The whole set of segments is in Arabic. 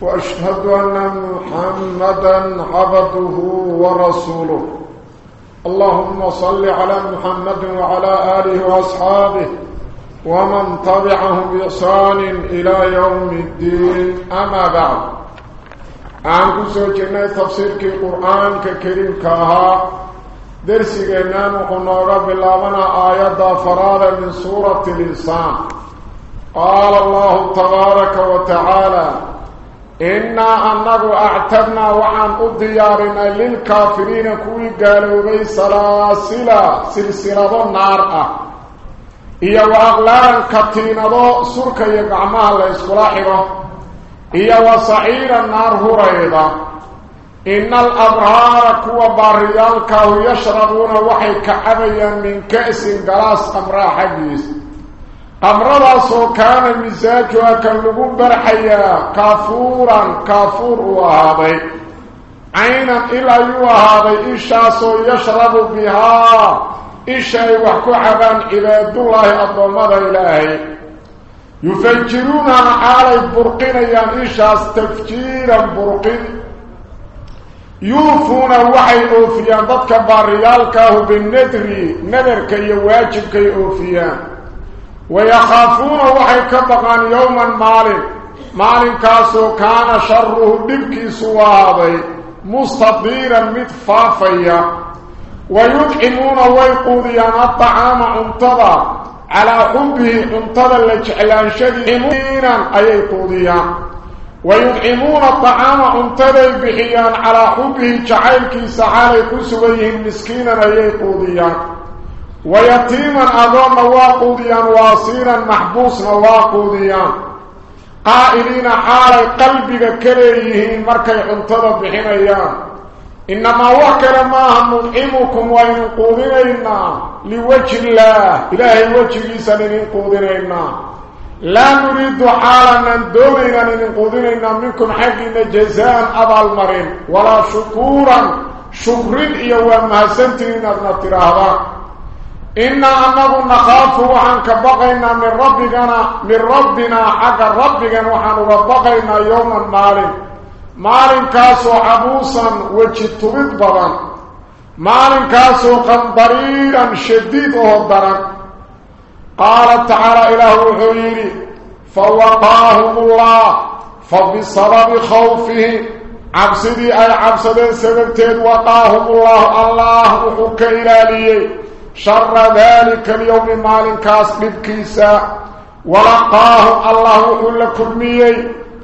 وأشهد أن محمدا عبده ورسوله. اللهم صل على محمد وعلى آله وأصحابه ومن تبعهم بإحسان إلى يوم الدين. أما بعد عنكم سوچنا تفسير القرآن كريم كاها درسنا وقلنا بالله آيات فرادة من سورة الإنسان. قال الله تبارك وتعالى إنا أنه أعتدنا وعن الديارنا للكافرين كوي قالوا بي سلاسلة سلسلة النار إيا وأغلال كتينة سرك يقعمها الله إسكلاحبه إيا وصعير النار هريضة إن الأبرار كوا باريالك يشربون وحي كعبيا من كأس قلاص أمرا حديث أمرضاسو كان مزاجها كاللغون برحيا. كافورا كافور وهذا. عينا إلا يوهذا. إشاسو يشرب بها. إشا يوحكو عبان عباد الله أضمد إلهي. يفجرون على البرقين. يا إشاس تفجيرا برقين. يوفون وحي أوفيان ضدك باريالكه بالندري. ندرك يواجبك أوفيان ويخافون وحي كبقان يوما مال مال كاسو كان شره دبكي سوابي. مستطيرا متفافيا. ويدعمون ويقوديان الطعام انتظى على حبه انتظى لجعلان شديدا أي قوديان ويدعمون الطعام انتظى بحيان على حبه جعلك سعالي كسويه مسكينا أي قوديان ويتيما أظن واقوديا واصيرا محبوسا واقوديا قائلين حال قلبك كريهين مركي انتظر بحنيان. إنما وكر ما نطعمكم وينقودنا لوجه الله. إلهي وجه سنين قودنا لا نريد حالا دوننا ننقودنا منكم حقنا جزاء أبا المرين ولا شكورا. شكر إيوان ما سنتين ابن تراهضان إنا أنه نخاف وحن كبقينا من ربنا من ربنا حق ربنا وحن ربقينا يوما مال مال كاسو عبوسا وجتبت بضا مال كاسو قنبريرا شديد وهدرا قال تعالى إله حيري فوقاهم الله فبسبب خوفه. عبسدي أي عبسدين سببتين وقاهم الله الله وحك إلاليه شر ذلك اليوم مال كاس لبكيسا. ولقاه الله كل كرمي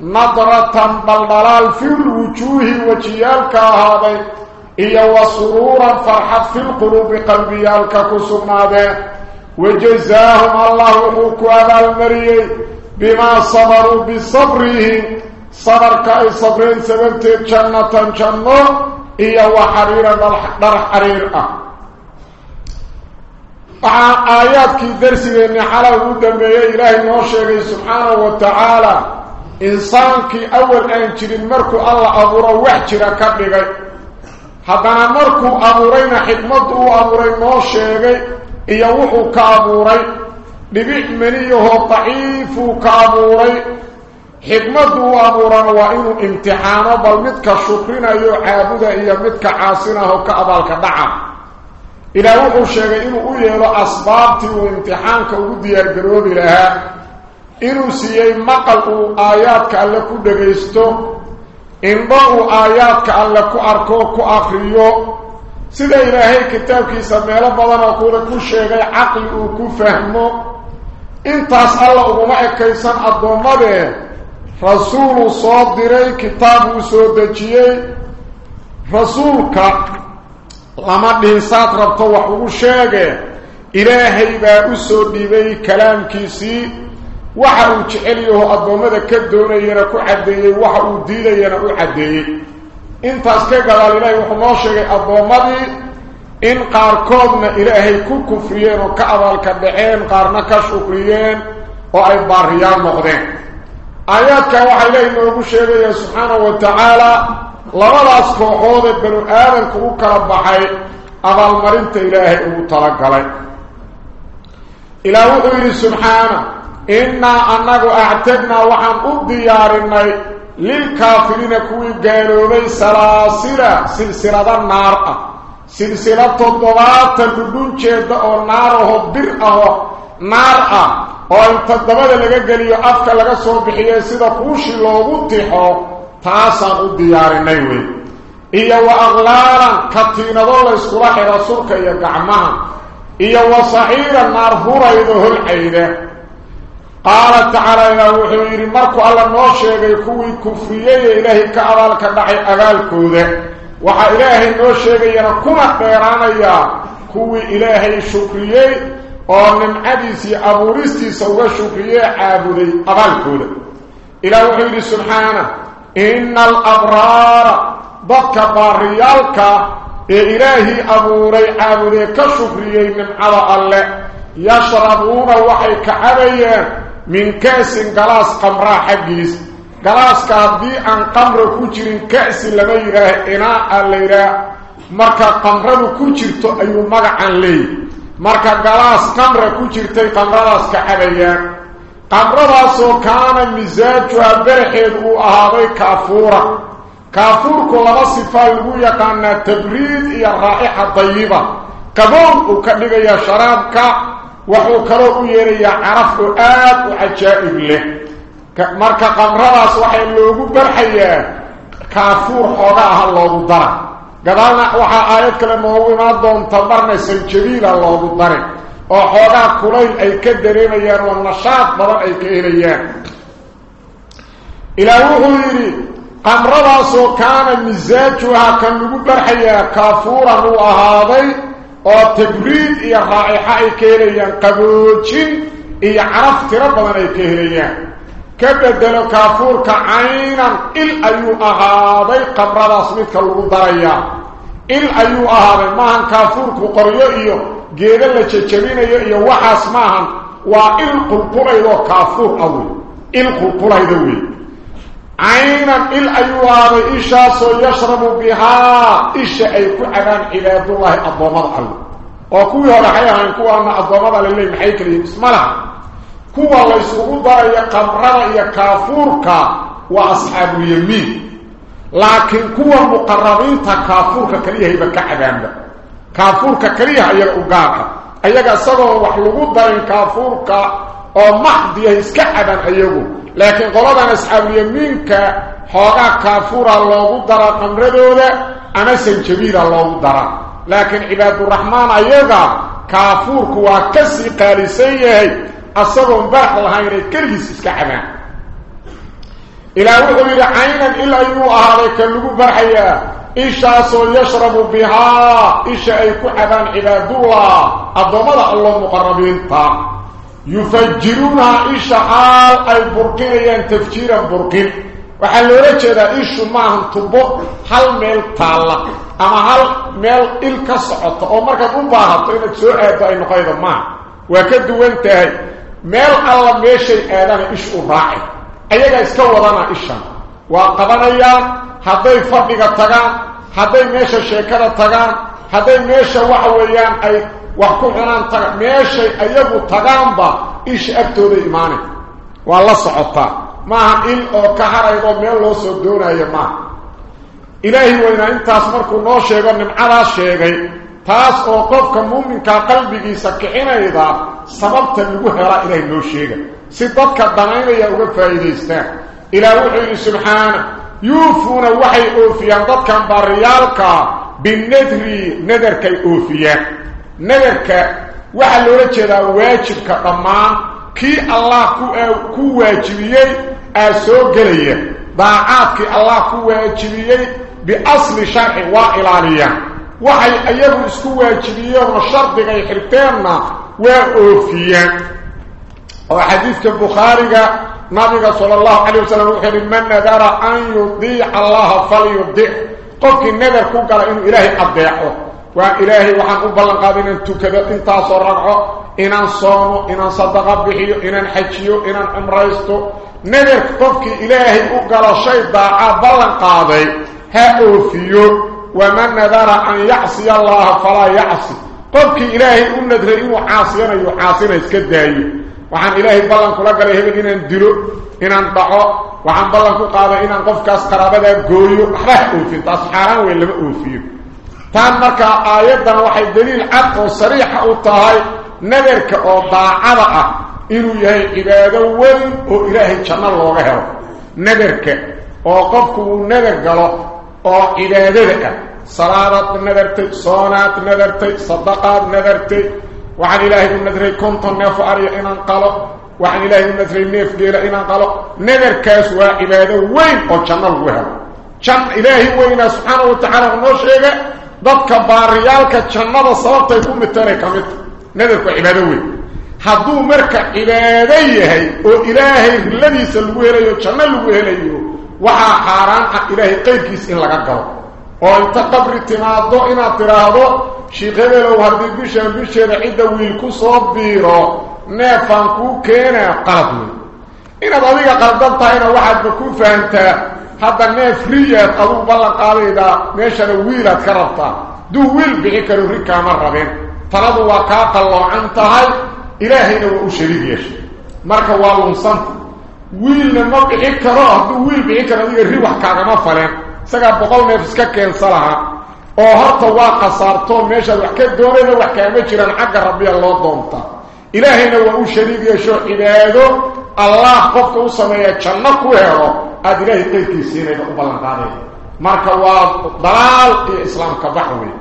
نظرة بلدلال في الوجوه وجيالك هذا إيا وسرورا فرحت في القلوب قلبيالك كسمنا وجزاهم الله حكو هذا المريي بما صبروا بصبره. صبر كأي صبرين سببت جنة جنة. إيا وحريرا در حرير. أه aan jirin markuu alla abuuro wax jira ka dhigay haddana markuu abuurayna xikmaddu uu abuuray noo sheegay iyo wuxuu ka abuuray dhibic meniyahoo daciifuu ka abuuray xikmaddu uu abuurana waa inuu imtixaano bal midka shukrinayo caabuda iyo midka caasinaho ka abaalka dhaca ilaah wuxuu sheegay inuu u yeelo asbaabtii uu imtixaanka ugu diyaargaroobi lahaa inuu siiyey maqal uu aayaadka alle ku dhagaysto indho uu aayaadka alle ku arko ku akriyo. Sida ilaahay kitaabkiisa meelo badanoo kule ku sheegay caqli uu ku fahmo intaas alla uguma ekaysan addoommadee rasuuluu soo diray kitaabuu soo dejiyey rasuulka لما دين سات ربته وحو شيغه الهي با اسو ديبي كلام كيسي وحو جخليه ادمده كدونينا كو عديه وحو ديلينا أو عديه انت اسك قال الله وحو ما شيغه ادمدي ان قاركودنا الهي كو كفريين أو كعبال كدحين قارنا كشكريين أو اي باريان مقدين ayaa ka waxa ilaahay noogu sheegay subhanahu سبحانه وتعالى labadaas kooxoodee banu aadanku u kala baxay abaalmarinta ilaahay ugu talagalay. Ilaah wuxuu yidhi subxaana innaa annagu actadnaa waxaan u diyaarinay lilkaafiriina kuwii gaaloobay salaasila silsilada naar ah. Silsila toddobaatan dhudhunjeeda oo naar aho bir aho naar ah oo inta dabada laga geliyo afka laga soo bixiye sida kuushi loogu tixo taasaan u diyaarinay wey iyo wa aqlaalan katiinado layskula xidha surka iyo gacmaha iyo wa saxiira naar hurayda holcayda qaala tacaala ilaah wuxuu yidhi markuu alla noo sheegay kuwii kufriyey ee ilaahay ka abaalka dhacay abaalkooda waxaa ilaahay noo sheegayana kuna dheeraanayaa kuwii ilaahay shukriyey oo nimcadiisa iyo abuuristiisa uga shukriyee caabuday abaalkooda ilaah wuxuu yidhi subxaana إن الأبرار ضدك باريالك إلهي أبو أبوري أبوري كشفريي من على الله يشربون وحي عبي من كأس قلاس قمرا حقيس قلاس كابدي أن قمر كجر كأس لما لغيره إناء الليلة مركا قمر كجر تأيو مقعن لي مركا قلاس قمر كجر تأي قمراس كعبي مركا قمرها سو كان مزاج وبرحه وهاوي كافورا كافور كل وصفة يقول كان تبريد يا رائحة طيبة. كبون وكذلك يا شرابك وحوكروه يريا عرف آب وعجائب له. مركا قمرها سو حي اللوغ برحية. كافور حوناها اللوغ دره قدالنا وحا آيات كلمة هو ما دون تبرنا سنجرير اللوغ دره oo xoogaa kulayl ay ka dareemayaan oo nashaad badan ay ka helayaan ilaah wuxuu yidhi qamradaasoo kaana misaajuhaa kan lagu barxayaa kaafuuran uu ahaaday oo tabriid iyo raa'ixa ay ka helayaan qaboojin iyo caraf tiro badan ay ka helayaan ka bedelo kaafuurka caynan il ayuu ahaaday qamradaas midka lagu darayaa il ayuu ahaaday maahan kaafuurku qoryo iyo geedo la jejabinayo iyo waxaas maahan waa il qulqulaydoo kaafuur ah wey il qulqulayda wey caynan il ayuu ahaaday ishaasoo yashrabu bihaa isha ay ku cabaan cibaadullaahi addoommada alle oo kuwii hore waxay ahayn kuwaana addoommada alle leey maxay kala yihin isma laha kuwa laysugu darayo qamrada iyo kaafuurka waa asxaabulyamiin laakiin kuwa muqarabiinta kaafuurka kaliyahayba ka cabaanba kaafuurka kaliyaha ayaga u gaarka ayaga isagoo wax lagu darin kaafuurka oo maxdiyahay iska cabaan ayagu laakiin qoladan asxaabulyamiinka xoogaa kaafuura loogu daraa qamradooda ama sanjabiila loogu daraa laakiin cibaaduraxmaan ayaga kaafuurku waa ka sii qaalisan yahay asagoon barax lahaynay keligiis iska cabaan ilaah wuxuu yidhi caynan il ayuu ahaaday ka lagu barxayaa ishaasoo yashrabu bihaa isha ay ku cabaan cibaadullah addoommada allo muqarabiinta yufajiruunaha isha xaal ay burqinayaan tafjiiran burqin waxaa loola jeedaa ishu maahan tubo hal meel taalla ama hal meel il ka socota oo markaad u baahato inaad soo aado ay noqoydo maaha waa ka duwan tahay meel alla meeshay aadana ish u raacay ayagaa iska waxa weeyaan ay wax ku cunaan tagaan meeshay ayagu tagaanba isha agtooda imaanay waa la socotaa maaha il oo ka haraydoo meel loo soo doonayo maaha ilaahi weynaa intaas markuu noo sheego nimcadaas sheegay taas oo qofka muuminkaa qalbigiisa kicinayda sababta lagu helaa ilaahay noo sheega si dadka danaynaya uga faa'iidaystaan ilaah wuxuu yidhi subxaana يوفون وحي أوفيان. ضد كان باريالكا بالنذر نذر كي أوفيان. نذر كي وحي لرجل واجب كطمان كي الله كو واجبيي أسو قلي ضاعات الله كو واجبيي بأصل شرح وإلالية وحي أيضا اسكو واجبيي وشرط غي حرتين وأوفيان. وحديث البخاري sala allahu calay wasalam wuxuu yihi man nadara an yudiica allaha falyudic قفك النذر كوكلا إنه إلهي أضيعه وإلهي وحن أبلن قادين أن تكذب انتاس ورقعه إنان صومه إنان صدق بحيه إنان حجيه إنان عمريسته نذر قفك إلهي أقل شيء ضاعه بلن قادي ها أوفيه. ومن نذر أن يعصي الله فلا يعصي. قفك إلهي أنذر إنه عاصينا يعاصينا وحن إلهي بلن كلا قال هبه إنان دلو إنان ضعه وحن بلن كو قادة إنان قفكاس قرابة قويو أحبه أوفين تاس حاران وإلا ما أوفيه تان مركا آيادنا وحي دليل عدق وصريحة وطاهي نذرك أو ضاعة إنو يهي عبادة وين أو إلهي جنة الله هيرو نذرك أو قفكو نذر قلو أو عبادة صلاة نذرتي صونات نذرتي صدقات نذرتي وعن الله ابن ندري كنت نف أري إن انقلق وعن الله ابن ندري نف غير إن انقلق ندر كاس وعبادة وين قشن الله كم إلهي وين سبحانه وتعالى نشيغا ضبك باريالك جنبه سببته يكون متري كمت. ندر عبادة وين. حدو مرك عبادة يهي. أو إلهي الذي سلويره جنبه له وحا حاران حق إلهي قيبكيس إن لغا قلق وانت قبر اتماده ان اتراهده شيخه لو هرده بشان بشان عده ويلكو صوب بيرو نفانكو كينا قلبه إنا بذيك قلبانتا إنا واحد بكون فهمتا حتى نفرية قلوب الله قال إذا نشان ويلات كربتا دو ويل بعكر ركا مرة بين فردو وقاق الله عنتها إلهينا وأشريك يشي مركا والون صنف ويل نمو بعكره دو ويل بعكر ويل روح كاقنا فلين isagaa boqol neef iska keensa lahaa oo horta waa khasaarto meeshaad wax ka doonayna wax kaama jiraan xagga rabbiya loo doontaa ilaahayna waa u shariig yeesho cibaado allah qofka u sameeya janno ku helo aada ilaahay qayrkiisiinayda u ballan qaadayda marka waa dalaal iyo islaamka bax wey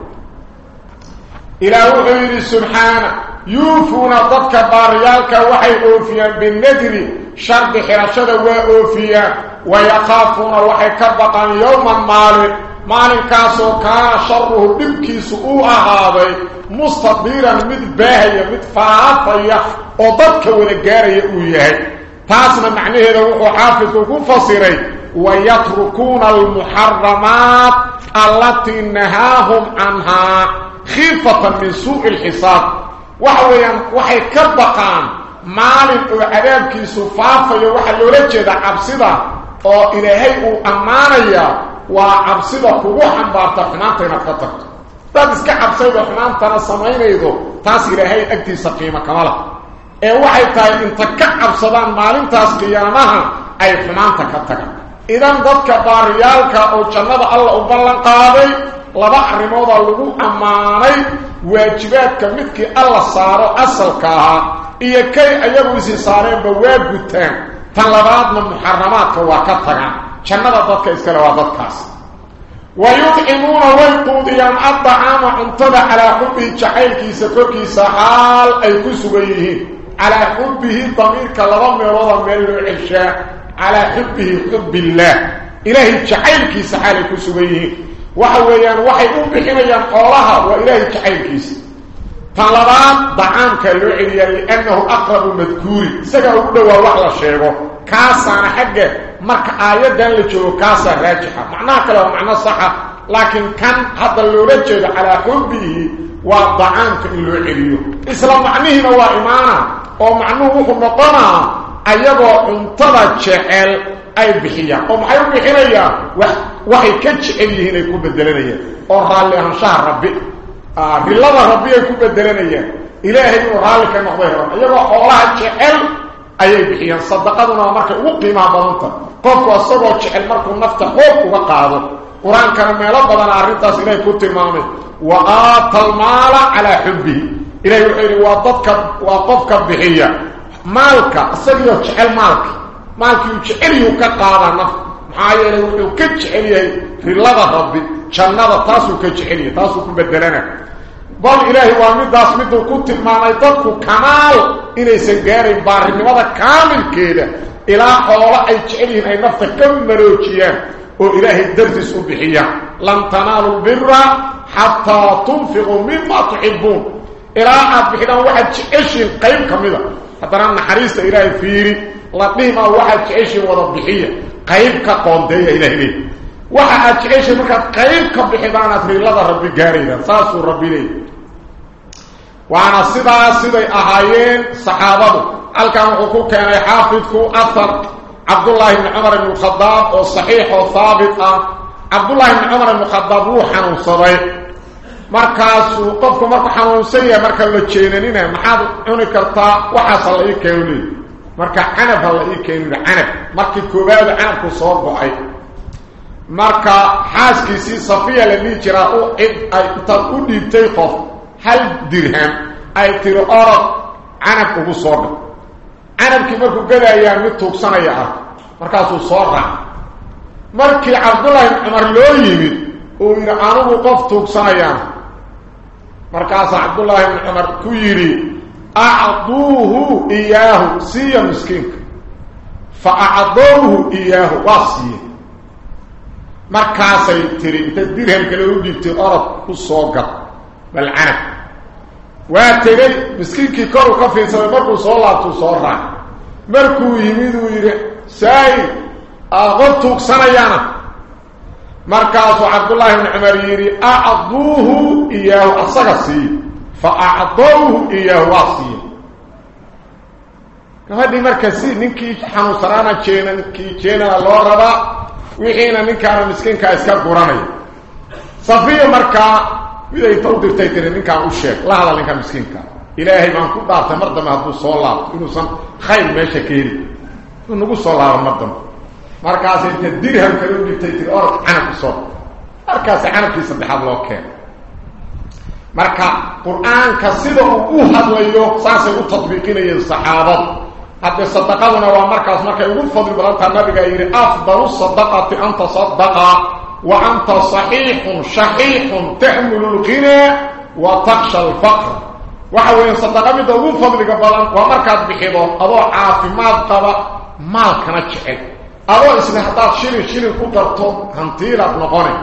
ilaah wuxuu yidhi subxaana yuufuuna dadka baariyaalka waxay oofiyaan binadri shardi xirashada waa oofiyaan ويخافون وحي كبقا يوما مالي. مالي كاسو كان شره بمكي سؤوء هذا مستطبيرا مد باهية من فاطية وضبك ونقاري يؤيه تاسنا معنى هذا وحافظ وفصيري. ويتركون المحرمات التي نهاهم عنها خيفة من سوء الحساب. وحي, كبقا مالك وعدام كيسو وحي يوحل يرجد عبسده oo ilaahay uu ammaanaya waa cabsida kugu xambaarta xumaanta inaad ka tagto dad iska cabsaydo xumaantana samaynaydo taas ilaahay agtiisa qiimo kama lah ee waxay tahay inta ka cabsadaan maalintaas qiyaamaha ay xumaanta ka tagaan idan dadka baariyaalka oo jannada alla u ballan qaaday laba arrimooda lagu ammaanay waajibaadka midkii alla saaro asalka ahaa iyo kay ayagu isi saareenba waa gutaan ka tagaan. Jannada dadka iskale waa dadkaas. ويطعمون ويقوديان الطعام عنتدى على حبه جعيلكيسا كوركيسا حال أي كسوغيه على حبه ضميرك لضم يرضى من العشاء على حبه حب الله إلهي جعيلكيسا حال كسوغيه وحويان وحي أمبحنيان قولها وإلهي جعيلكيسا طلبان ضعامك اللعية لأنه أقرب مذكوري سيقا أقول وحلا الشيء كاسان حق مرك آيات لجلو كاسان راجحة. معناه كلا ومعناه صحة. لكن كان هذا اللي رجد على قلبه وضعان كله عليه. إسلام معنيه هو إيمانا. ومعنوه هو مطمع أيضو انتظى الشعال أي بحية. ومعنوه بحية وحي كتش إليه هنا يكون بدلنية. ورغال لهم شهر ربي. آه، بالله ربي يكون بدلنية. إلهي ورغالك نحضيه ربي أيضو أولا الشعال ilaahay ayay bixiyaan sadaqaduna waa markay ugu qiimaha badanta qofku asagoo jecel markuu nafta xoog uga qaado qur-aankana meelo badan arrintaas ilahay ku tilmaamay wa aata almaala calaa xubbihi ilahay wuxuu yidhi waa dadka waa qofka bixiya maalka isagioo jecel maalka maalkii uu jeceliyuu ka qaadaa nafta maxaa yeelay wuxuu ka jecel yahay rilada rabbi jannada taasuu ka jecel yahay taasuu ku bedelana بل إلهي وامد داس مدو كنت ماني تدكو كمال إني سنقاري باري نمضى كامل كيلة إله أولا أي تعليم أي نفط كم مروكية وإلهي درس سبحية لن تنالوا البر حتى تنفقوا مما تحبون إله أبحدا واحد تعيشي القيم كمدا حتى نحن حريصة إلهي فيري لطيما واحد تعيشي وضبحية قيم كقوندية إلهي ليه waxa aad jeceshay markaad qayb ka bixidaanaad riilada rabbi gaarayda saasuu rabbi leey waana sidaas siday ahaayeen saxaabadu halkan wuxuu ku keenay xaafidku afar cabdullaahi bni cumar ibnu khadaab oo saxiix oo haabit ah cabdullaahi bni cumar ibnu khadaab wuu xanuunsaday markaasuu qofku markuu xanuunsan yahay marka la jeenanina maxaad cuni kartaa waxaasa la ii keenu leey marka canab ha la ii keenu canab markii koowaadu canabku soo go-ay marka xaaskiisii safiya la dhihi jiraa intaad u dhiibtay qof hal dirham ay tiri orod canab ugu soo dha canabkii markuu gadayaa mid tuugsanaya ah markaasuu soo raac markii cabdullaahi bn cumar loo yimid uu yidhi anigu qof tuugsanayaan markaasaa cabdullaahi bni cumar ku yidhi acduuhu iyaahu siiya miskiinka fa acdowhu iyaahu waa siiye ku soo gad bal canab waa tegey miskiinkii koru ka fiidsaday markuu soo laabtuu soo raac markuu yimid uu yidhi saay qof tuugsanayaana markaasuu cabdullaahi bni cumar yidhi acduuhu iyaahu asaga siiye fa acdowhu iyaahu waa siiye gabadhii marka si ninkii xanuunsanaana jeenankii jeenana loo rabaa wixiina ninkaana miskiinkaa iska guranaya safiya markaa miday inta u dirtay tiri ninkaan u sheeg la hadal ninka miskiinka ilaahay baan ku dhaartay mar dambe hadduu soo laabto inuusan khayr meesha ka heli inuu nagu soo laabo mar dambe markaas inta dirham kale u dhibtay tiri orod canabku soo markaas canabkii saddexaad loo keeno marka qur-aanka sida uu u hadlayo saasay u tadbiiqinayeen saxaabadu حتى صدقنا ومركز مركز يقول فضل بلالك النبي قال أفضل الصدقة أنت صدقة وأنت صحيح شحيح تحمل الغناء وتخشى الفقر وحاولين صدقة بيضا يقول فضل بلالك ومركز بحيضه أضوع عافي ماذا قضى مالك نجحك أضوع إسنا حتى شيري شيري كترته هنطيلة بنقوني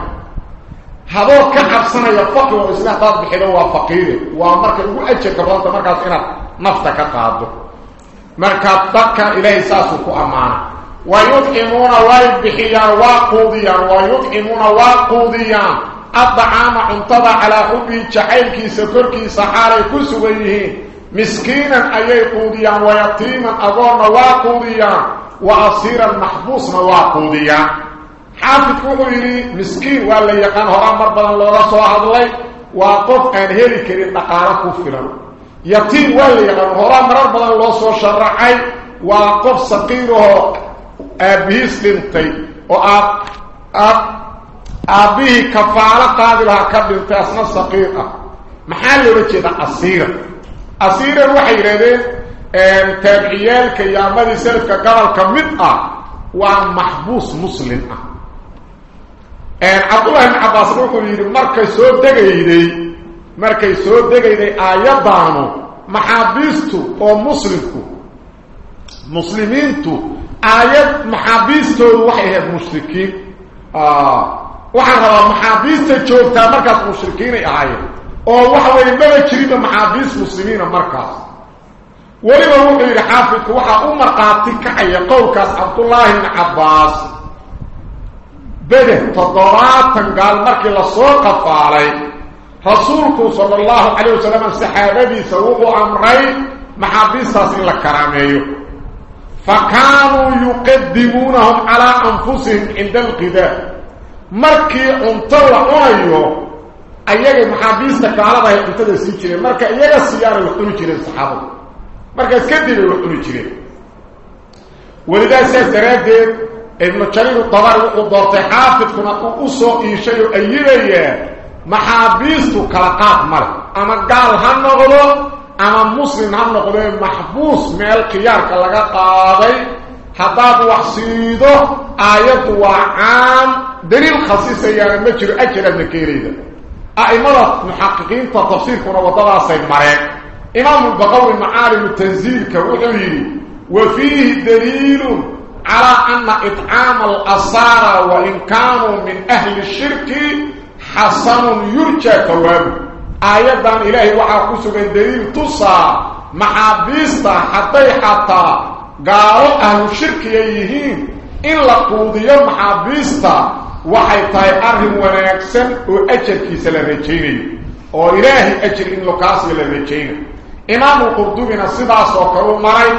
هذا كحب سنة يفقه وإسنا حتى بحيضه وفقيره ومركز يقول أجل كبالك مركز إنا نفتك قادر مركب دكا إليه ساسوك أمانا ويطعمون ويبحيا وقوديا ويطعمون وقوديا الضعام انتضى على حبه جحيل كيس ترك سحارة كسوه مسكينا أيه قوديا ويطيما أظن وقوديا وأصيرا محبوس وقوديا حافظ قوديا مسكين والذي يقان هرام مربضا الله رسوله وقف أن هلك لتقارك يتيم ولي يعني هراء مرار بدل الله سوى شرعي وقف سقيره أبيه سلمتي وقف أب أبيه كفالة قادلها كبير تأسنا سقيقة. محل رجل أصير أصير الوحي لديه تابعيال كي يعمل سلف كقبل كمدعة ومحبوس مسلمة. عبد الله بن عباس بن عباس بن عباس بن عباس بن عباس بن عباس بن عباس بن عباس markay soo degayday aayadaanu maxaabiistu oo muslimku muslimiintu aayad maxaabiistoodu waxay ahayd mushrikiin waxaan rabaa maxaabiista joogtaa markaas mushrikiinay ahaayeen oo waxa weeye maba jirinba maxaabiis muslimiina markaas weliba wuxuu yidhi xaafidku waxaa u markhaati kacaya qowlkaas cabdullaahi ibni cabbaas beder toddobaatan gaal markii lasoo qafaalay رسولك صلى الله عليه وسلم صحابتي سوق امرين محادثه للكرامه فكانوا يقدمونهم على انفسهم عند القضاء مركي انطلع ايو ايغه محادثه قالها انت سيجري مركا ايغا سياره وقتو جيرين صحابه مركا اسكدي وقتو جيرين ولدا سيرد ابن تشري الطوارئ وضرت حافظ كنا قصو اي شيء ايريه محابيستو كلاقات مر اما قال هم نقولوا اما مسلم هم نقولوا محبوس من القيار كلاقا قاضي حباب وحسيده آيات وعام دليل خصيصة يعني مجر أجر المكيري أعمال المحققين فتفسير كنا وطلع سيد مريك إمام بقول معالم التنزيل كوحيه وفيه دليل على أن إطعام الأصارى وإن كانوا من أهل الشرك xasanun yurjaa tawaabu aayaddan ilaahay waxaa ku sugan daliil tusaa maxaabiista hadday xataa gaalo ahlu shirkiga yihiin in la quudiyo maxaabiista waxay tahay arrin wanaagsan oo ajarkiisa la rajaynayo oo ilaahay ajir in lokaasiga la rajaynayo imaamu qurdubina sidaas oo kale u maray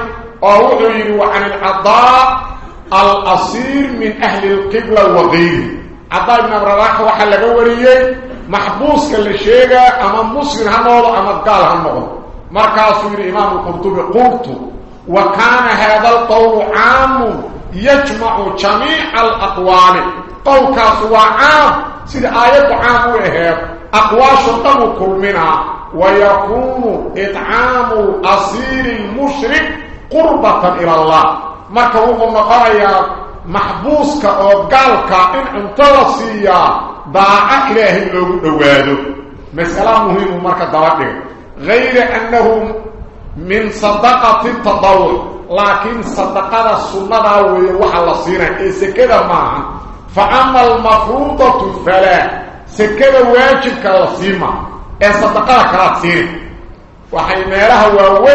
عبد بن رواحه وحل دوريه محبوس كل شيء امام مسلم هذا أو امام قال هذا مركا سير إمام القرطبي قلت وكان هذا القول عام يجمع جميع الأقوال. قولك سواء سير آيات عام وهي اقوال شطب كل منها. ويكون إطعام اصير المشرك قربة إلى الله. مركا هو قرايه محبوس محبوسك أو كا ان انت رسيا باع اكله لو دوادو مساله مهمه ماركا دابته غير انه من صدقه التطوع لكن صدقه السنة وهو على سيره إيش كده ما فاما المفروضه فلا سكه واجب كلاسيما الصدقه كلاسيما وحيمالها وهو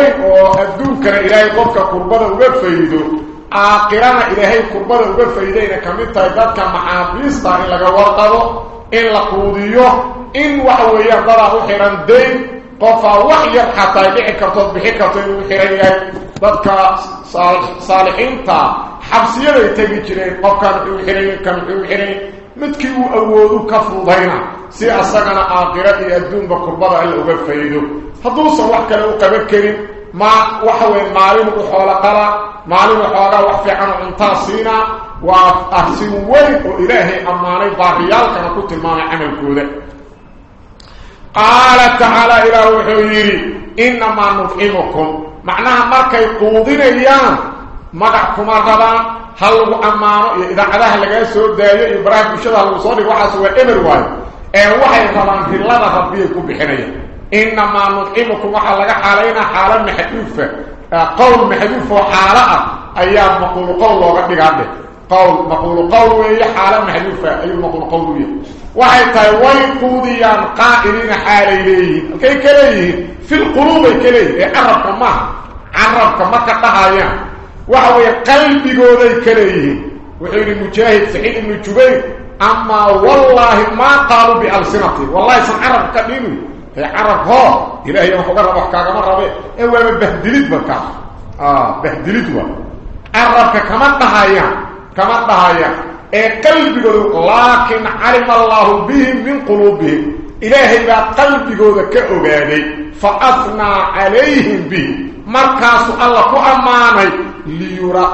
ادوك إلى قفك قربه وبفيده aakhirana ilaahay kurbada uga faydayna ka mid tahay dadka maxaabiista in laga warqabo in la quudiyo in waxa weeyaan dadaa u xihan dayn qofaa wax yar xataa dhici kartood bixi karto inuu xihan yahay dadka saalixiinta xabsiyaday tegi jireen qofkan muxuu xihan kan muxuu xihan midkii uu awoodu ka fudayna si asagana aakhira iyo adduunba kurbada alla uga faydo hadduusan wax kale u qaban karin ma waxa weeye maalin u xoolo qala maalin u xoogaa wax fiican u cuntaa siina waa arsin weyn oo ilaahay ammaanay baariyaalkana ku tilmaamay camalkooda qaala tacaala ilaah wuxuu yidhi innamaa nudcimukum macnaha markay quudinayaan magac kuma rabaan ha lagu ammaano iyo idaacadaha lagaa soo daayo iyo baraha bulshada ha lagu soo dhigo waxaas waa إنما نطعمكم. وحا حالينا حالا محدوفة. قول محدوف وحالة أيام مقول قول وغدق عنده قول مقول قول وهي حالا محدوفة. أي مقول قول وهي وحي تايوين قوديان قائلين حالي ليه. كي كليه. في القلوب كليه. عربك ما. عربك ما كتهايان وحوي قلبي قودي كليه. وحيد المجاهد سعيد بن جبير. أما والله ما قالوا بألسنتي. والله سن عرب كبيري هي عرب هو إلهي ما فقر ربح كاغا مرة بي إيوه بهدلت بكا آه بهدلت عربك كمان دهايا كمان دهايا إيه قلبي قولوا لكن علم الله بهم من قلوبهم إلهي با قولوا كأغاني فأثنى عليهم به مركز الله كأماني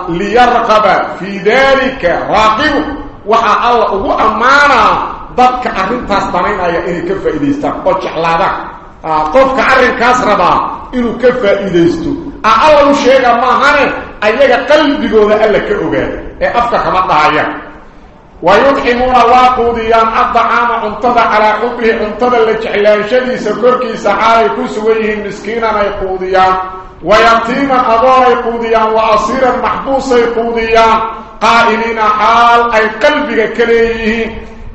ليرقب في ذلك راقب وحا الله أمانا dadka arintaas danaynaya inay ka faa'iideystaan oo jeclaadaan qofka arrinkaas rabaa inuu ka faa'iideysto alla u sheega maahane ayaga qalbigooda alla ka ogaada ee afka kama dhahayaan wayudximuuna waa quudiyaan addacaama cuntada calaa xubihi cuntada la jeclaanshadiisa korkiisa xaalay ku sugan yihiin miskiinan ay quudiyaan wayatiiman adoonay quudiyaan wa asiiran maxbuusay quudiyaan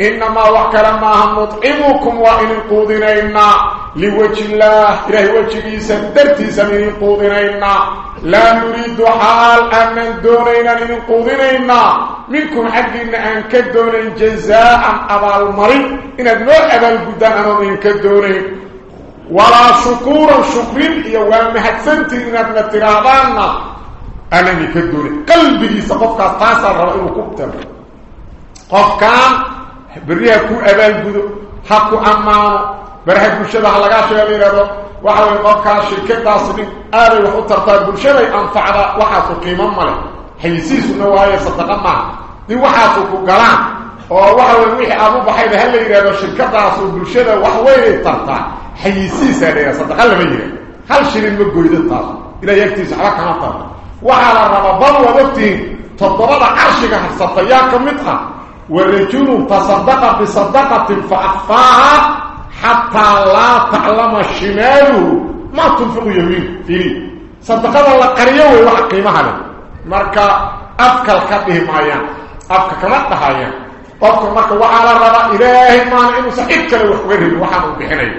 إنما وكلا ما نطعمكم وإن قودنينا لوجه الله إلهي وجهي سندرتي سمين قودنينا لا نريد حال أن دونينا من قودنينا منكم حقنا أن كدونين جزاء أبا المريض إن أدنو أبا القدان أنا من كدونين ولا شكورا شكرين يوام حدثنتي إن أدنى ترابانا. أنا من كدونين قلبي سقفك تاسر رأيه كبتر قفكان beriha ku abaalgudo ha ku ammaano baraha bulshada ha lagaa sheega yidhahdo waxa way qofkaa shirkadaas nin aaday wax u tartaa bulshaday anfacda waxaasu qiimo male xayisiisuna waaye sadaqa maaha nin waxaasu ku galaan oo waxa way wixii aad u baxayba ha la yidhahdo shirkadaasu bulshada wax weynay tartaa xayisiisaa la yidhahda sadaqa lama yidhahdo hal shilin ma goydo taas ilahay agtiisa waxba kama ورجل تصدق بصدقة فأخفاها حتى لا تعلم شماله. ما تنفق يمين فيه صدقة الله قرية ويوحى قيمها له. مركا أفكال كبه مايان أفكال كما تهايان قفك مركا وعلى الرضا إلهي ما نعم سعيدك لوحوره وحانه بحنين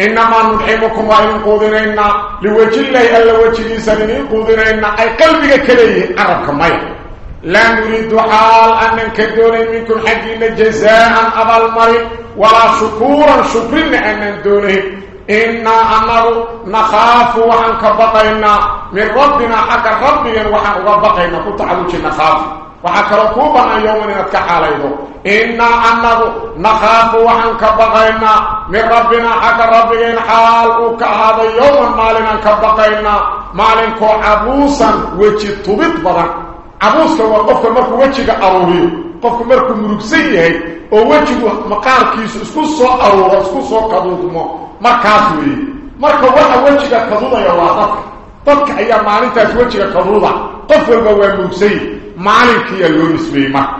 إنما نطعمكم وإن قودنينا لوجه الله ألا وجه إنسان إن قودنينا أي قلبك كليه عربك مايان لا نريد حال أن كدون منكم حقين جزاء أبا المرء ولا شكورا شكرنا أن ندونه. إنا أنه نخاف وحن كبقينا من ربنا حق ربنا وحن ربقينا كنت عدوش نخاف. وحن كركوبا يومنا نتكحاليه إنا أنه نخاف وحن كبقينا من ربنا حق ربنا حال وكهذا يوم مالنا كبقينا مالنكو عبوسا وجه طبط بدن عبوسا وقفك مركو وجهك أروهي قفك مركو مركسيه ووجهك مقاركيس اسكو سو أروه اسكو سو قدودمو markaas weeye marka waxa wejiga kadudaya waa dadka dadka ayaa maalintaas wejiga kaduuda qof walba waa muugsay maalinkiiyaa loo nisbeeyey marka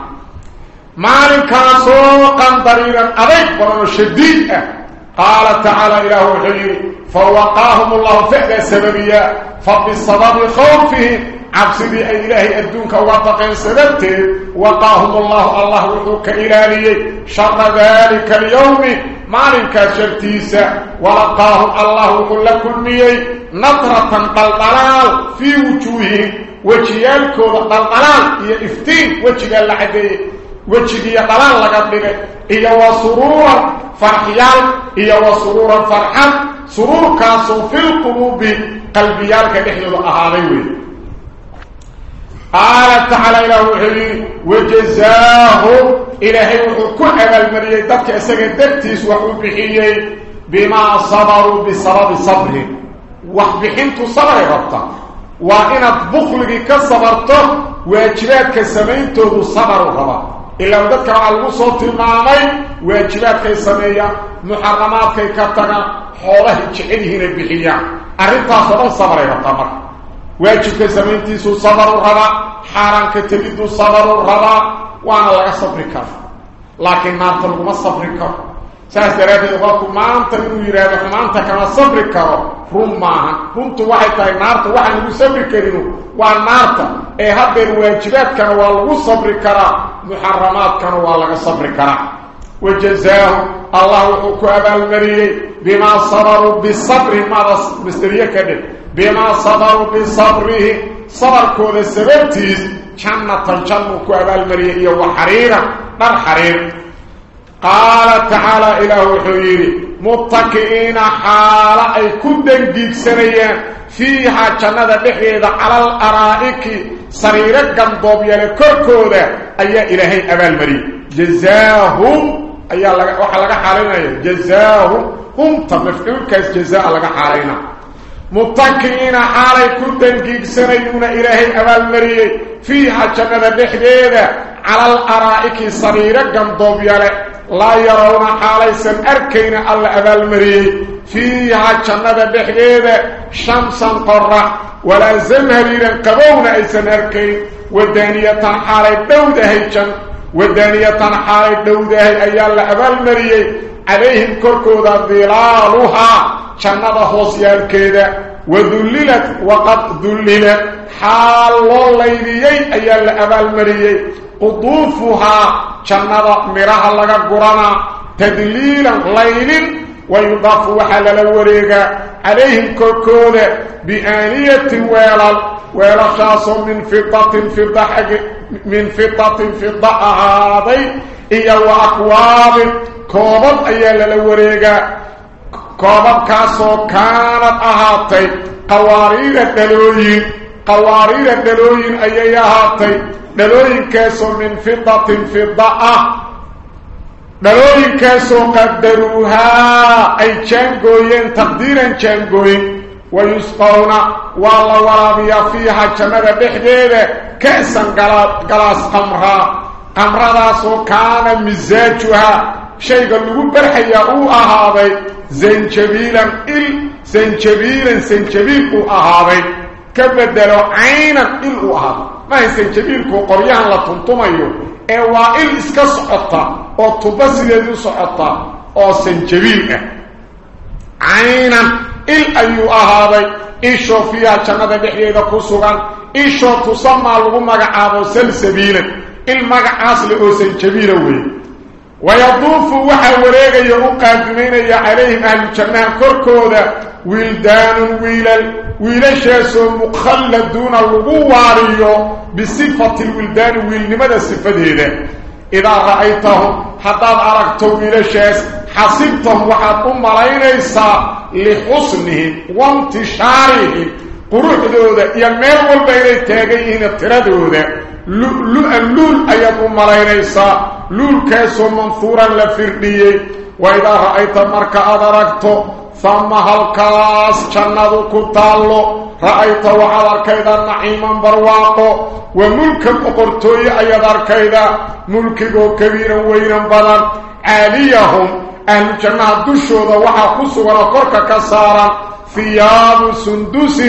maalinkaasoo qandariiran adayg badan oo قال تعالى إله وحير فوقاهم الله فعل سببيا فبالصباب خوفه عبسد أي إله أدونك وطقين سببته وقاهم الله الله وحوك إلالي شر ذلك اليوم مالك شرتيسة ولقاهم الله كل كلمي نطرة طلطلال في وجوههم وجيالكم طلطلال هي إفتين وجيال العديد وجهي طلال لك دبي إلى وسرور فرحيال إلى وسرور فرح سرور كاس في القلوب قلبيالك تحلل اهالي وي قال تعالى له حبيب وجزاه إلى هي كل المريه دك اسك درتيس وحبيه بما صبروا بسبب صبره. وحبيته صبر غطى وإن بخلك صبرته واجراتك سمينته صبر غطى إلا وددك على الوصوت المامي واجباتك سمية محرماتك كتنا حوله جعله نبحيا أرنتا صبر صبر ربطا مرة واجبك سمينتيسو صبر ربا حارانك تجدو صبر ربا وأنا لغا صبر كف لكن ما تلقوا صبر كف ساس دراتي يقولكو ما انت انو يرادك ما انت كما صبر كف رم معها كنت واحد تاي نارتا واحد نقول صبر كرينو وان نارتا اي هذا الواجبات كانوا والغو صبر كرا محرمات كانوا والغا صبر كرا وجزاه الله وحكو أبا المريي بما صبروا بالصبر ماذا مستريا كده بما صبروا بصبره صبر كود سببتيس جنة جنة كوابا المريئية وحريرة نار حرير قال تعالى إله حريري متكئين حالة أي كدن جيك سنيا فيها جنة بحيدة على الأرائك سريرة قنضوب يلكركودة أي إلهي أبا المريء جزاهم أي وحا لغا حالينا جزاهم هم تمفعول كاس جزاء لغا حالينا. متكئين حالي كنتن جيكسنيون إلهي أبا المريء فيها جنة بحديدة على الأرائك صريرة قنضوب يلي لا يرون حالي سن أركين الله أبا المريء فيها جنة بحديدة شمسا قرة. ولا زمهريرا قبون أي سن أركين. ودانية حالي دودة هيجن. ودانية حالي دودة هي أيال أبا المريء عليهم كركودا ظلالها جنة هوسيال كيدا وذللت وقد ذللت. حال قطوفها جنة مرها لغا قرنا تدليلا ليل ويضاف وحل الوريقة عليهم كركودا بآنية ويلال ويلخاص من فضة فضة حق من فضة فضة هذي إيا وأكواب كوبت أيها الوريقة koobabkaasoo kaanad ahaatay qawaariida dhalooyin. qawaariida قوارير دلوين أيها هاتي. دلوين كيسو من فضة فضاء آه. دلوين كيسو قدروها. أي چنگوين تقديرا چنگوين. ويسقونا والله ورابيا فيها چمد بحديد. كيسا قلاس قمرها. قمرها سو كان مزاجها. شيء قلوه برحي يقوه أهابي. زنجبيلا إل زنجبيلا زنجبيل قوه أهابي. Caynan il uu ahaaday maaha sanjabiilku qoryahan la tuntumayo ee waa il iska socota oo tuba sideedu socota oo sanjabiil ah caynan il ayuu ahaaday ishoo fiiha jannada dhexdeeda ku sugan ishoo tusamaa lagu magacaabo salsabiilan il magacaas ويضوف وحا وريغا يقادمين عليهم أهل الجنة كركودا ويلدان ويلل ويلشاسو مخلدون الواريو بصفة الولدان ويلنمد الصفة هذا إذا رأيتهم حتى أرقتوا ويلشاس حسبتهم وحد أم لينيسا لحسنهم وانتشارهم قروح دودا يمير والبيني تاقيين التردودا اللول أيضا أم لينيسا لول كاسو منثورا لفرديي وإذا رأيت مركا أدركتو ثم هالكاس جنة كتالو رأيت وعلى كيدا نعيما برواقو وملكا أقرتوي أيضا كيدا ملكه كبيرا وينا بدن عاليهم أهل الجنة دشوذا وحا قصوا كركا كسارا ثياب سندس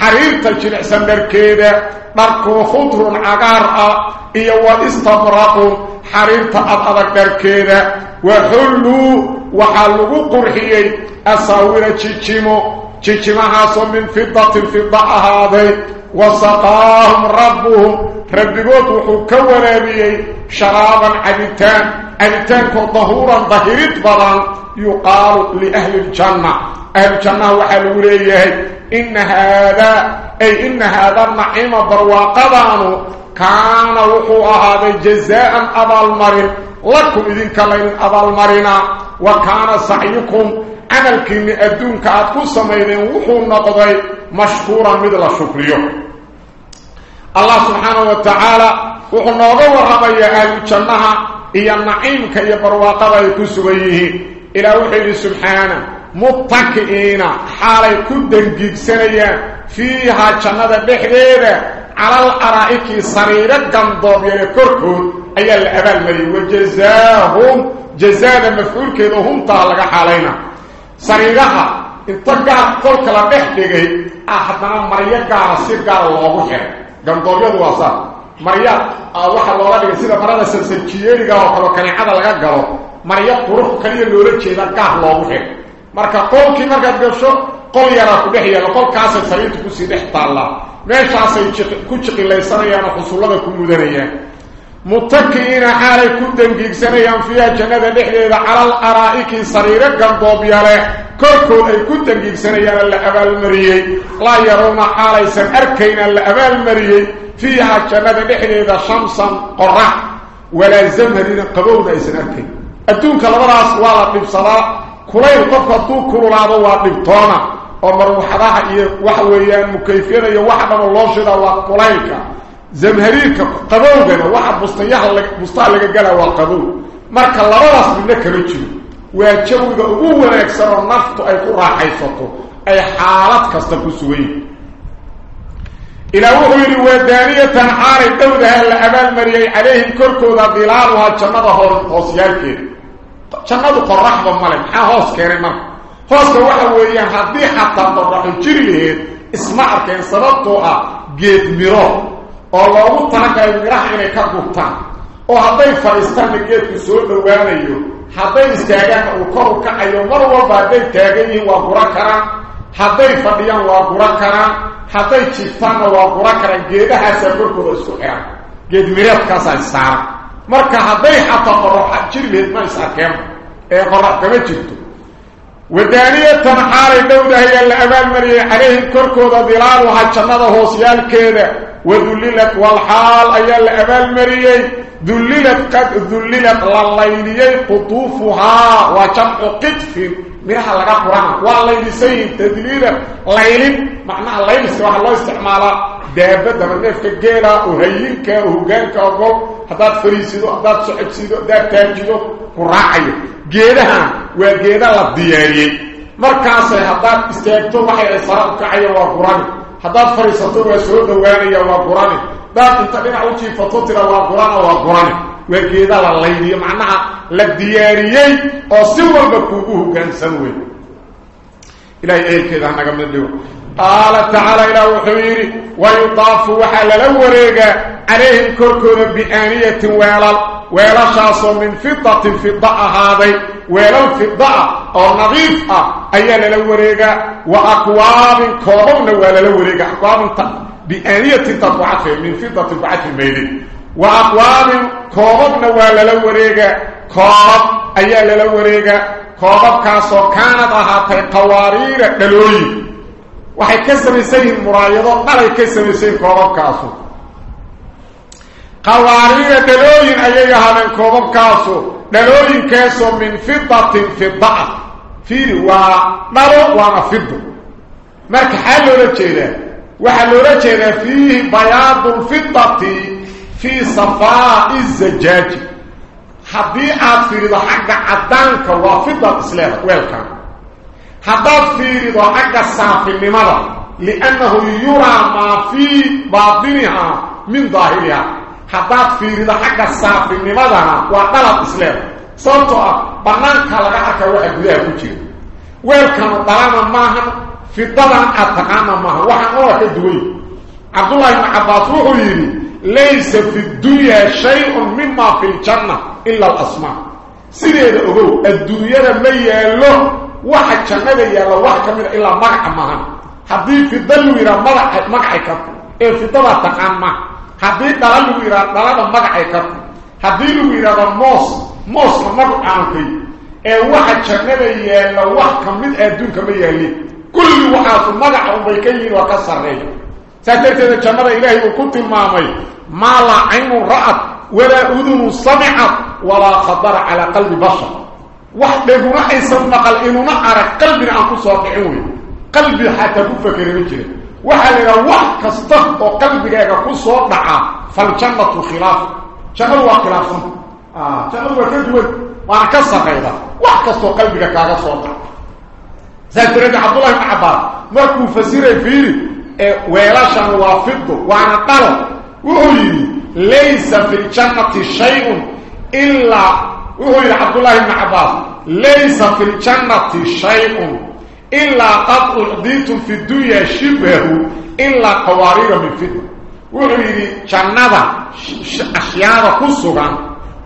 حريرتا جلعسان دركيدا مركو خضر عقار إيا واستمرقوا حريرتا أدأدك دركيدا وحلوا وحلقوا قرحيي أساورة جيجيمو جيجيمها من فضة الفضة هذه وسقاهم ربهم ربقوت وحكونا بي شرابا عبتان عبتان كظهورا ظهرت بضان يقال لأهل الجنة. أهل الجنة وحلوا ليه إن هذا أي إن هذا النعيم برواقضان كان وحو هذا جزاء أبا المرن لكم إذن كلين أبا المرن وكان سعيكم عملك إن أدونك أتكو سميدين وحو نقضي مشكورا مثل شكريه الله سبحانه وتعالى وحو نوغو رمي أهل الجنة. إيا النعيمك إيا برواقضا يكسويه إلى وحي سبحانه. متكئين. حالي كدن جيكسانيا فيها جنة بحديدة على الأرائك سريرة قندوب يعني كركود أي الأبال مري وجزاهم جزاء مفعول كذا هم طالق حالينا. سريرها انتقى قولك لبحديدة أحدنا مريا قارة سير قارة الله خير قندوب يدو أصاب مريا waxa loola dhigay sida marada salsalkiyeeriga oo kale kanicada laga galo marya qurux kaliya loola jeeda gaar loogu xidhay marka qolkii markaad gasho qol yaraa ku dhex yaalo qolkaasay sariirta kusii dhex taallaa meeshaasay ku jiqilaysanayaan oo xusullada ku mudanayaan mutaki'iina xaalay ku dangiigsanayaan fiiha jannada dhexdeeda calal araa'iki sariiro gandoobyale korkood ay ku dangiigsanayaan la abaalmariyey laa yarawna xaalaysan arkayna la abaalmariyey fiiha jannada dhexdeeda shamsan qorax walaa zamharina qabowna aysan arkayn adduunka labadaas waa la dhibsadaa كلين قفة توكل لهذا وقلبتونا ومن وحضاها إيه وحويان مكيفين إيه وحضا اللوشي ده وقلينك زمهريك قدوه بينا وحض مستيح لك مستعلق قلعه وقدوه مركا الله راس منك رجل ويأتشو إذا هناك يكسر النفط أي قرى حيثته أي حالات كستكسوه إلى وغير ودانية عارض دولها اللي أبال مريعي عليهم كركو ذا ظلالها جمده هو سيالكي jannadu qoraxba male maxaa hoos keenay marka hooska waxa weeyaan haddii xataa qoraxo jiri laheed isma arkeen sababtoo ah geed miro oo loogu talagalay miraha inay ka gubtaan. Oo hadday fadhiistaanna geedku soo dhowaanayo hadday istaagaanna uu kor u kacayo mar walba hadday taagan yihiin waa gura karaan hadday fadhiyaan waa gura karaan hadday jiftaanna waa gura karaan geedahaasaa korkooda isku xiran geed mireedkaasaa issaaran marka hadday xataa qoraxa jiri laheed ma is arkeen ee qorax kama jirto wadaaniyatan xaalay dhowdahayaa la abaalmariyey calayhim korkooda dilaaluha jannada hoosyaalkeeda wadullilat walxaal ayaa la abaalmariyey dullilat qad dullilat la layliyey qutuufuhaa waa jamcu qidfin miraha laga qurana waa laylisayin tadliila laylin macnaha layliska waxaa loo isticmaalaa daabadama neefka geela oo hayinka oo hogaanka ogol haddaad fariisido haddaad socodsiido haddaad taajido ku raacayo geedahan waa geeda la diyaariyey markaasay haddaad istaagto waxay ay sara u kacaya waa gurani haddaad fadhiisato waa soo وكيدا لليدي معناها لك دياريي أو سوال بكوكوه كان سنوي إلى إيه كيدا انا قمنا ديو قال تعالى إلى وحويري ويطاف وحل الوريقة عليهم كركون بآنية ويلال ويلشاص من فضة فضة هذه ويلال فضة أو نظيفة ايال الوريقة واكواب كورون ويلال الوريقة اكواب تقل بآنية تطبعات من فضة تطبعات الميدين واكواب koobabna waa lala wareegaa كوب أيا للوريقة كوب كاسو كانت أهاتي قوارير دلوي وحي كسر يسيه المرايضة قال يكسر يسيه كوب كاسو قوارير دلوي أيا هذا كوب كاسو دلوي كاسو من فضة فضة فيه ودلو وأنا فضة مرك حال لولا جيدا waxa loola jeedaa fiihi bayaadu lfidati fii safaa'i الزجاج haddii aad fiirido xagga caddaanka waa fidad isleeda weelkan haddaad fiirido xagga saafinimada liannahu yuraa maa fii baatinihaa min daahiriha haddaad fiirido xagga saafinimadana waa dhalad isleeda sababtoo ah bannaanka laga arkaa waxa gudaha ku jira weelkanu dhalana maahan fidadan aad taqaana maaha waxaan oo ka duway cabdullahi ibn cabbaas ليس في الدنيا شيء مما في الجنة إلا الأسماء. سيدي أقول الدنيا مي يالو واحد جنة يالو واحد كمير إلا مقع مهان. حديث في الدلو يرى مقع كفو إيه في طبع تقام مه حديث دلو يرى دلو مقع كفو حديث يرى موس موس مقع عنكي إيه واحد جنة يالو واحد كمير أدون إيه كل واحد مقع ومكيين وكسر غير سترتد جمر الله وكنت المامي. ما لا عين رأت ولا أذن سمعت ولا خطر على قلب بشر. وحده رأي سنفق الإنو نحر قلب أنك صافحوني قلب حتى كفك مجرد وحال إذا وحك استخدت قلبك أنك صافحا فالجنة خلافه شغل وخلافه آه، شغل وتدوي وعكسها قيدا وحك استخدت قلبك أنك صافحا سيد رجع عبد الله بن عباد مركو فسيري فيري ويلاشا وافض وأنا قال وهي ليس في الجنة شيء إلا وهي عبد الله بن عباس ليس في الجنة شيء إلا قد أعطيتم في الدنيا شبهه إلا قوارير من فضة وهي جنة أشياء خصوصا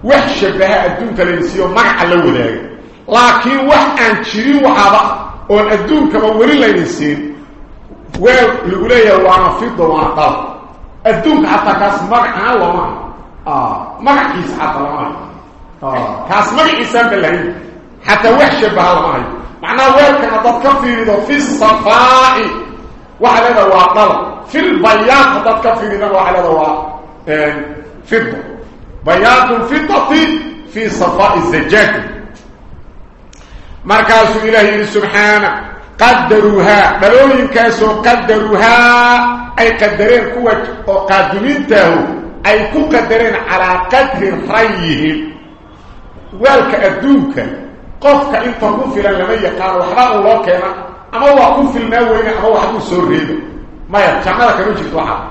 وحشبها الدنيا لنسيه مقع اللو لكن وحن تشري وحابا oon adduunkaba weli layna ويل يقول يا وافد وعطا ادون حتى كاسمك على ما آه ما كيس حتى ما آه كاسمك انسان بالله حتى وحش بهالله معناه ويل كان ضبط في في الصفاء وعلى رواه في البياض ضبط في منه على رواه فيض بياض في في صفاء الزجاج مركز الهي سبحانه قدروها. دلولين كاسو قدروها. أي قدرين قوة وقادمينته أي كو قدرين على قدر حيهم ولك أدوك قفك إن تقوفي لن لم يقار وحباء الله كيما. أما هو أقوفي الموين أما هو أحبو سوريد ما يبتعنا لك نجي طوحا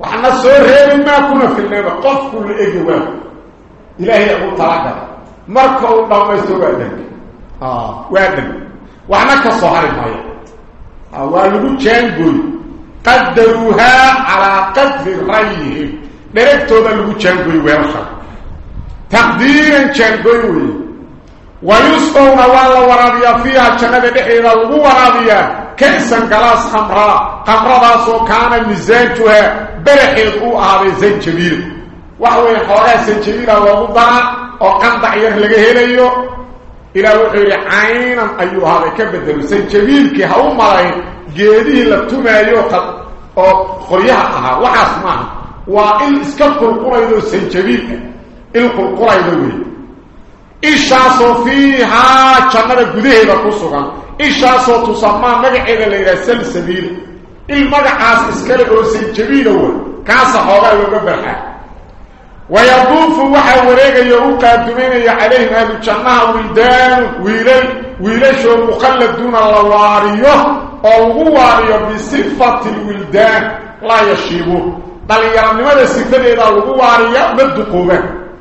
وحنا سوريد ما كنا في الموين قفك لإجوان إلهي أبو طرعدا مركو الله ما يستوى ذلك آه. وعدني danka وادن وعنا كصهر المايا والغو جانغوي قدروها على قدر رأيهم دركتو ذا لغو جانغوي ويرخا تقديرا جانغوي ويسقون والله ورابيا فيها جنة بحيرا لغو ورابيا كيسا قلاص خمراء خمراء داسو كان مزاجها برحيط أو آبي زنجبيل وحوين حوالي زنجبيل لغو ضرع وقندع يرلغه هليو إلى وحي عينا أيها هذا كبدل سنجبيلك هاو ملاين جيديه لبتما يوقف أو خريها أها وحاس معها وإن اسكبقوا القرى سنجبيلك إلقوا القرى يدوي إشاسو فيها جنة قده بقصوغا إشاسو تسمى مقعد ليلة سلسبيل المقعاس اسكالك سنجبيل هو كاسا حوغا يوقف ويطوف وحا وريغا يو قادمين عليهم أهل الجنة ولدان ويلي ويلشو مخلدون اللواريو أو واريو بصفة الولدان لا يشيبو. بل يرنمده صفته لو واريو مدقوبة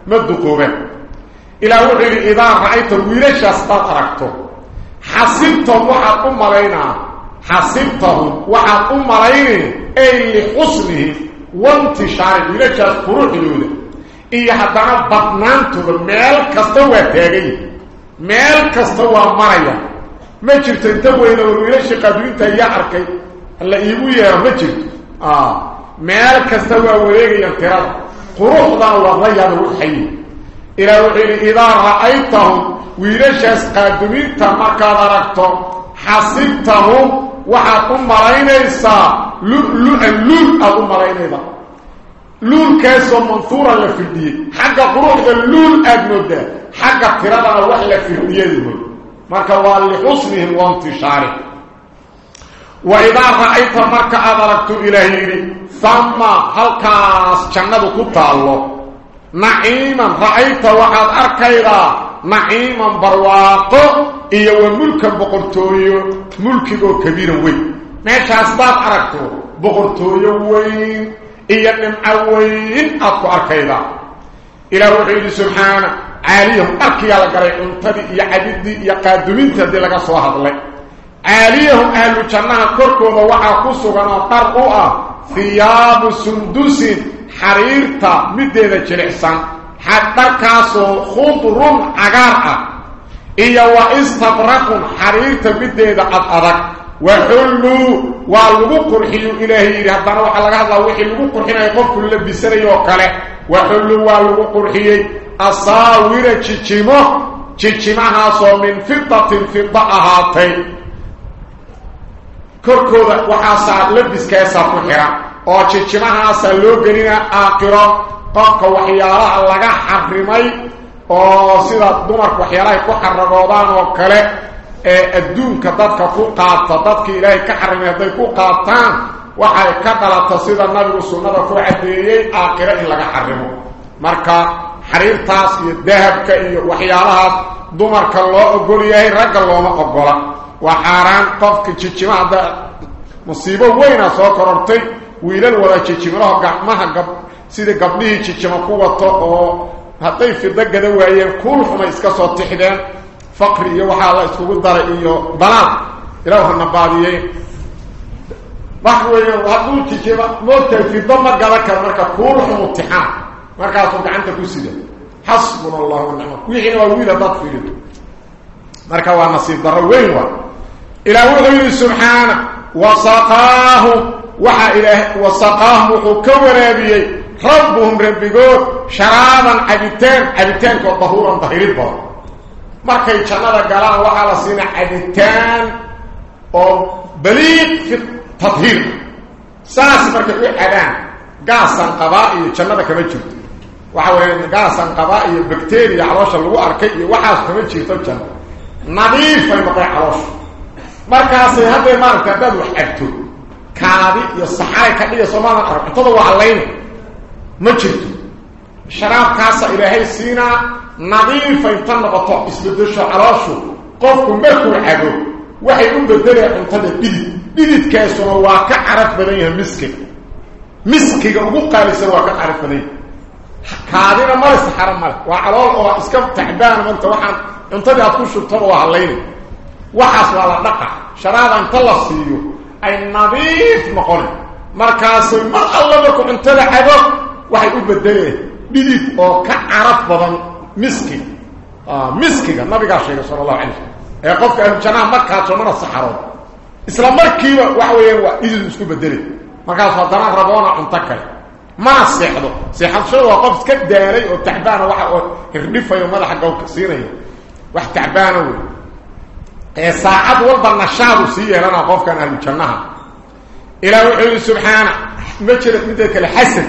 مدقوبة. إلى وحي إذا رأيت ويلش استطرقته حسبتهم وحا امرينا حسبتهم وحا امرين أي لحسنه وانتشار ويلش فروحه iyo haddana badnaantooda meel kasta waa taagay meel kasta waa maraya ma jirto inta weyna warwiilasha qaadimiinta ayaa arkay la iigu yeero ma jirto meel kasta waa wareegayaan tirada quruxdana waa la yaaba waxayi إلى وحيل إذا رأيتهم ويلشاس قادمين تمكاد ركتم حسبتهم waxaad u malaynaysaa lulu-an luul aada u malaynayda لون كاسو منثورا في الدين. حق لون اللون اجمد حق قرابه الوحل في يده مركا لحسنهم وانتشاره وإذا فايت مركا أدركت إلهي ثم هلكا جنب كتالو نعيما رأيت وقد أركيدا. نعيما برواق. اي وملك بقرتويو ملكك كبير وين. ما شاسباب أركتو. بقرتويو وين. يَنَمْ أَوَيْن أكو أَرْكَيْلَا. إِلَى روحي سُبْحَانَ عَالِيَهُمْ أَرْكِيَا لَقَرَيْ أُنْتَدِي يَا عَدِدِي يَا قَادُمِنْ تَدِي لَكَ صَوَحَدْ لَي عَالِيَهُمْ كركو جَنَّهَا كُرْكُوبَ وَعَقُسُغَنَا طَرْقُوَا ثِيَابُ سُنْدُسِنْ حَرِيرْتَ مِدَّيْنَا جِلِحْسَنْ حَتَّى كَاسُوا خُطُرُونَ أَغَارْءَ إِيَا وَإِسْتَبْرَكُمْ حريرتا مدينة أَدْ أَدَكْ waa lagu qurxiyu ilaahay yidhi haddana waxaa laga hadlaa wixii lagu qurxinaya qofku labisanayo oo kale waxulluu waa lagu qurxiyey asaawira jijimo jijimahaasoo min fidatin fida ahaatay korkooda waxaasaa labiskaasaa ku xiran oo jijimahaasaa loo gelina aakhiro qofka waxyaalaha laga xarimay oo sida dumarka waxyaalahay ku xaragoodaan oo ee adduunka dadka ku qaata dadka ilaahay ka xarimay hadday ku qaataan waxay ka dhalata sida nabigu sunnada ku caddeeyey aakhiro in laga xarimo marka xariirtaas iyo dahabka iyo waxyaalahaas dumarka loo ogol yahay ragga looma ogola waa xaaraan qofka jijima hadda musiibo weyna soo korortay wiilal wada jijimalaho gacmaha gab sida gabdhihii jijima ku wato oo hadday fido gada waayeen kuul xumay iska soo tixdeen faqri iyo waxaa la iskugu daray iyo dalaal ilaah hana baadiyey wax weeye hadduu jijima moogtahay fido ma gadan karo marka kuul xumu tixaan markaasuu gacanta ku sida xasbuna allahu nicma wixiina waa wiil haddaad fiirido marka waa nasiib darro weyn waa ilaah wuxuu yidhi subxaana wasaqaahum waxaa ilaah wasaqaahum wuxuu ka waraabiyey rabbuhum rabbigood sharaaban cabitaan cabitaankoo dahuuran dahirid badan مركي جنده قالان وها لا سينا عبتان أو بليق في تطهير ساس مركي عبان غاسا قبائي جنده كما جرت وها قبائي بكتيريا علاش لو اركي وها كما جرت نظيف في مكان علاش مركاس هبه مارك بدل حبتو كاري يا صحاي كدي يا سومان اركتو وها لين شراب كاسا إلى هي سينا نظيفة تنبطة اسم الدرشة عراشو قفكم بكم حاجو وحي قم بالدرع انت بديد بديد كاسو نواك عرف بنيها مسك مسك وقوقا لسي نواك عرف بنيها كادينا مالي سحرم مالي وعلى الله اسكب تحبان وانت وحان انت بي اتوشو بطروها الليل. وحاسو على نقع شرادا انت الله سيئو أي نظيف مقولي مركاسي ما الله بكم انت بحاجو وحي قم بالدرع بديد وكعرف بنيها miskiga miskiga nabigaa sheegay sala allahu alay slm ee qofka ahlujannaha markaasoo mana saxarood isla markiiba waxa weeyaan waa dhidid isku bedelay markaasu haddana raboona cunto kale mana seexdo seexadshada waa qof iska daalay oo tacbaana waxa oo hirdhifayo madaxa gawka siinaya wax tacbaana wey ee saacad walba nashaadu sii yeelana qofkan ahlujannaha ilaa wuxuu yidhi subxaana ma jira midda kale xasad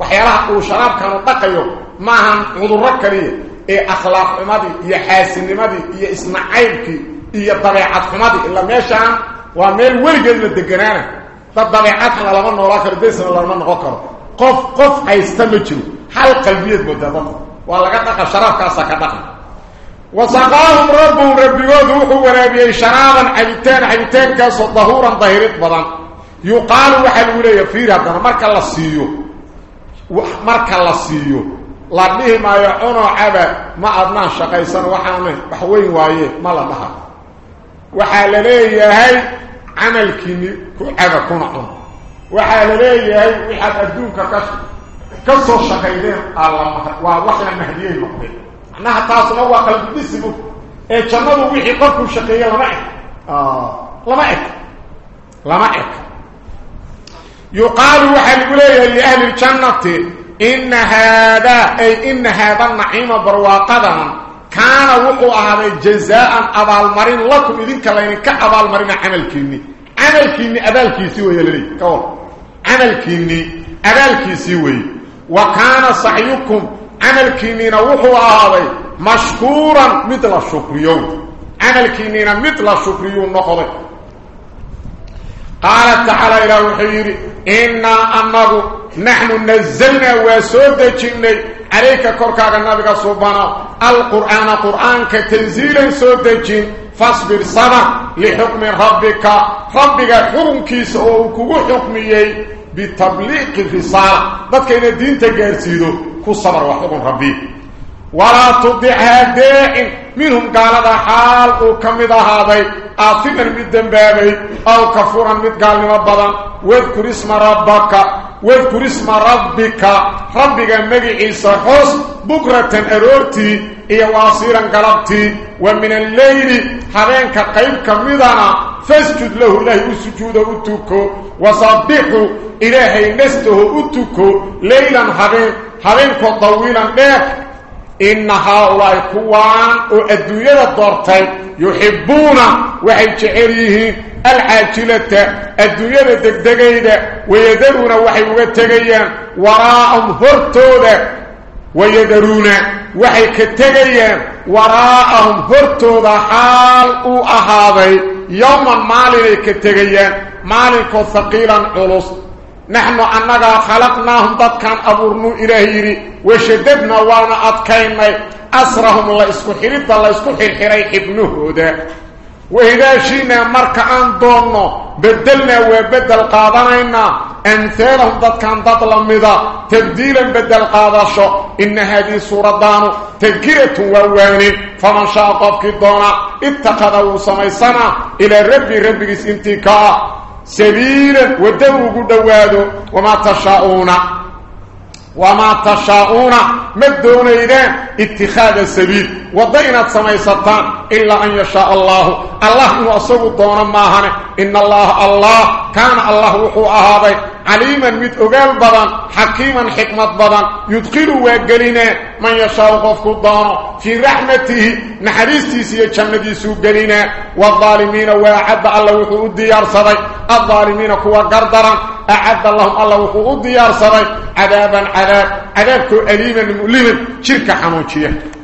waxyaalaha uu sharaabkanu dhaqayo اي أخلاق إمادي إيه يا حاسن إمادي إيه يا اسماعيلك يا إيه طبيعة حمادي إلا ماشا وامل ورجل الدجرانه فضلي عقل على من ورا خردس الله من نقر قف قف هيستمجوا حال قلبيه بتضبط ولا قدك شرف كاسك دخ وصقاهم رب رب يذوق ورابي شرابا ابتان ابتان كاس الظهورا ظهرت برا يقال وحل وليه فيرا مره لا سيو مره لا سيو لا لديه ما يعونه عبا ما أدنان شقيسا وحانه بحوين وايه ما لدها وحالليه يهي عمل كيني عبا كون عم وحالليه يهي وحاد أدوك كسر كسر شقيدين ووحي المهديين مقبل عناها تاصل هو قلب ديسبه إيه جنبه ويحي قلبه شقيه لمعك لمعك لمعك يقال وحالي قليه لأهل الجنة إن هذا أي إن هذا النعيم برواقدا. كان وقو هذا جزاء أبا المرين لكم إذن كلاين كأبا المرين عمل كيني. عمل كيني أبال كيسيوي يلي كول عمل كيني أبال وكان صحيكم عمل كيني وقو هذا مشكورا مثل الشكريون. عمل كيني مثل الشكريون نقضي. قال تعالى إلى وحيري إنا أنه نحن نزلنا وسودجنا عليك كركاك النبي سبحانه القرآن قرآن كتنزيلا سودجين فاصبر صبر لحكم ربك ربك حكم كيس أو كو حكمي بتبليغ الرسالة ذاتك إن الدين تجارسيدو كو صبر وحكم ربي. ولا تضعها داع منهم. قال هذا حال وكمد هذا. آثما بالدنبابي أو كفورا متقال مبضا واذكر اسم ربك واذكر اسم ربك. ربك مجعيس حس بكرة أرورتي إيا واصيرا قلبتي. ومن الليل حرينك قيب كمدنا فاسجد له إلهي السجود أتوكو وصبحه إلهي نسته أتوكو ليلا حرين حرينك طويلا. بيك إن هؤلاء كوان والدنيا الدورتين يحبون وحي جعليه العاجلة الدنيا الدقدقيدة ويدرون وحي وغتقيان وراءهم هرتودا ويدرون وحي كتقيان وراءهم هرتودا حال أهاضي يوما مالي كتقيان مالك ثقيلا علص. نحن أننا خلقناهم ضد كان أبورنو إلهيري وشددنا وانا أتكينا أسرهم الله إسكو حريط الله إسكو حرحري ابنه ده. وإذا شينا مركا أن دونو. بدلنا وبدل قادنينا أمثالهم ضد كان ضد لمضا تبديلا بدل قادشو. إن هذه سورة دانو. تذكرة وواني. فمن شاء قفك الدونا اتخذوا سميسنا. إلى ربي ربي انتكاء سبيلا ودوه دوادو وما تشاءون. وما تشاءون مدون إذن اتخاذ السبيل. وضينة سميستان إلا أن يشاء الله. الله أصبه دون ماهن إن الله الله. كان الله وحو أهاضي عليما متأقال بضان. حكيما حكمة بضان. يدخل وقلنا من يشاء قفك الدون في رحمته نحريستي سيجمدي سوقلنا والظالمين وأعد الله وحو الديار صدي. الظالمين كوا قردرا أعد الله الله وحو الديار صدي عذابا عذاب عذابك أليما مؤلما. شركة حموشية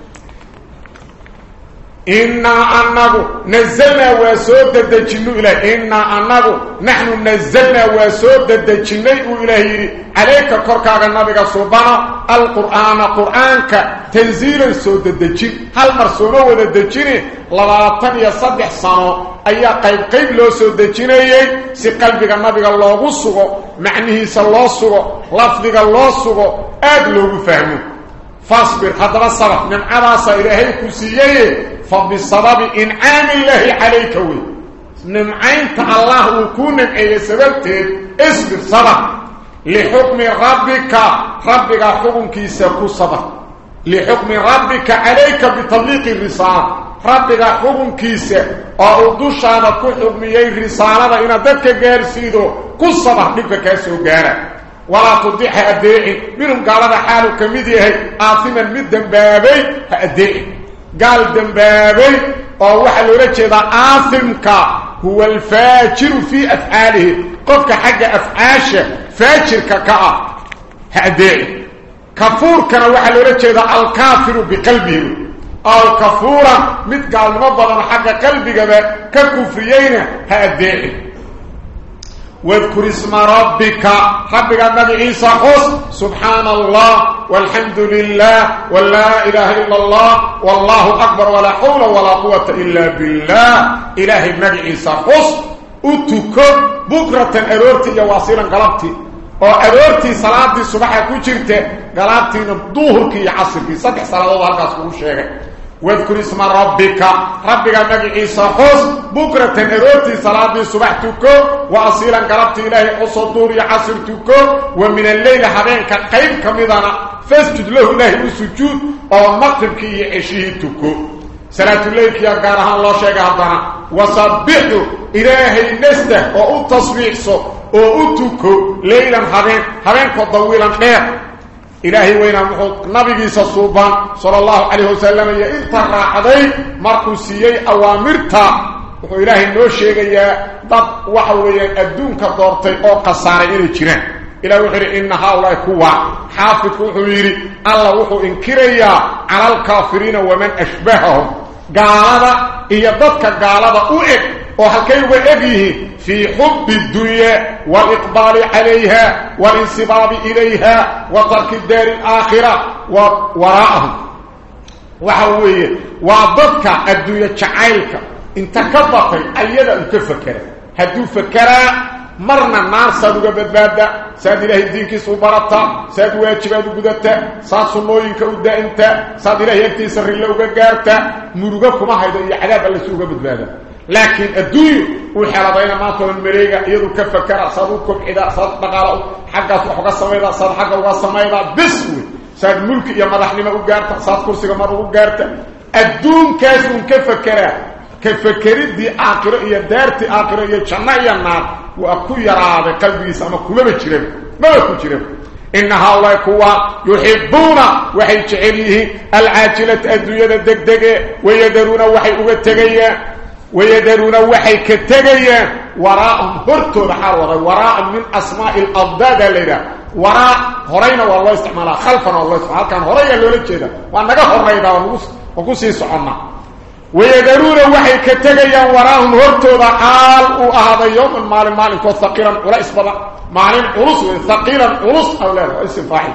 إنا أنه نزلنا وسود الدجنو إلى إنا أنه نحن نزلنا وسود الدجنو إلهي عليك كركاك النبي سبحانه القرآن قرآنك تنزيلا سود الدجن هل مرسومه وذا الدجن لباطن يصدح سنو أي قيب قيب لو سود الدجني سي قلبك النبي الله سغو معنيه سالله سغو لفظك الله سغو أدلو فهمه فاصبر هذا الصبر. من عراس إلهي كسييه فبسبب إنعام الله عليك وي. نمعينت الله وكون أي سببت اصبر صبر. لحكم ربك ربك حكم كيساكو صبر. لحكم ربك عليك بتطبيق الرسالة. ربك حكم كيسا أو دوشانا كو حكمي الرسالة إن ذاتك قارسيدو كو صبر لك كاسو قارا ولا تضيح أدعي منهم قال هذا حاله كمديه آثما من دنبابي فأدعي قال دنبابي ووحا لرجع آثمك هو الفاجر في أفعاله قفك حق أفعاش فاجرك كاء فأدعي كفور كان وحا لرجع الكافر بقلبه أو كفورا مثل قال المبضل حق قلبك كالكفريين فأدعي واذكر اسم ربك. ربك النبي عيسى خص سبحان الله والحمد لله ولا إله إلا الله والله أكبر ولا حول ولا قوة إلا بالله. إله النبي عيسى خص أتكب بكرة أرورتي يواصيلا قلبتي وأرورتي صلاة الصباح كجرت قلبتي عصر كي صدح صلاة الله كاسكو الشيخ واذكر اسم ربك. ربك عيسى خص بكرة أروتي صلاة الصبح تكو وأصيلا قربت إلهي قصدور يعصر تكو ومن الليل حبينك قيب كمدنا فاسجد له إلهي السجود أو مقتب كي يعشيه تكو. صلاة الليل كي أقارها الله شيء هدنا وصبحه إلهي نسته وأتصبيح سو وأتكو ليلا حبين حبينك طويلا. نير إلهي وين محوط نبي صلى صلى الله عليه وسلم انت راعدي مركو سيي أوامرتا. وحو إلهي نو شيغيا ضد وحويا أدونك دورتي أو قصاري إلي جيران. إلى وحر إن هؤلاء كوا. حافظ وحويري الله وحو إنكريا على الكافرين ومن أشبههم. قالوا إيا ضدك قالوا أؤك وهكي وإبيه في حب الدنيا والإقبال عليها والانصباب إليها وترك الدار الآخرة وراءهم. وحوية وضدك الدنيا تشعيلك انت كبطي أيضا تفكر. هدو فكرا مرنا النار سادوغا بدبادا ساد إلهي دينك سوبرتا ساد واجبات قدتا ساد سنوينك ودا أنت. ساد إلهي يكتي سر اللوغا قارتا مروغاكما هيدا يحلاب اللي سوغا بدبادا لكن الدنيا وحلبين ما طول مريقا يدو كفكرا صدوكم إذا صد بقالا حقا وحقا سميدا صد حقا وصميدا بسوي ساد ملك يا مدحنما وقارتا صاد كرسيga mar ugu gaarta adduunkaas uu ka fakara ka fakiridii aakhiro iyo daartii aakhiro iyo janno iyo naar waa ku yaraaday qalbigiisa ama kumaba jiran maba ku jiran إن هؤلاء كوا يحبون وحي جعليه. العاجلة الدنيا الدقدقة ويدرون وحي أغتقيا ويدرون وحي كتغيا وراء هرتو بحال وراء من أسماء الأضداد الليلة وراء هرينا والله استعمالها خلفنا والله استعمالها كان هريا اللي جيدا وأنك هرينا وقسي سعنا؟ ويدرون وحي كتغيا وراءهم هرتو بحال وهذا يوم المال المال ثقيلا ولا اسبلا مال عرس ثقيلا عرس أو لا اسم فاحل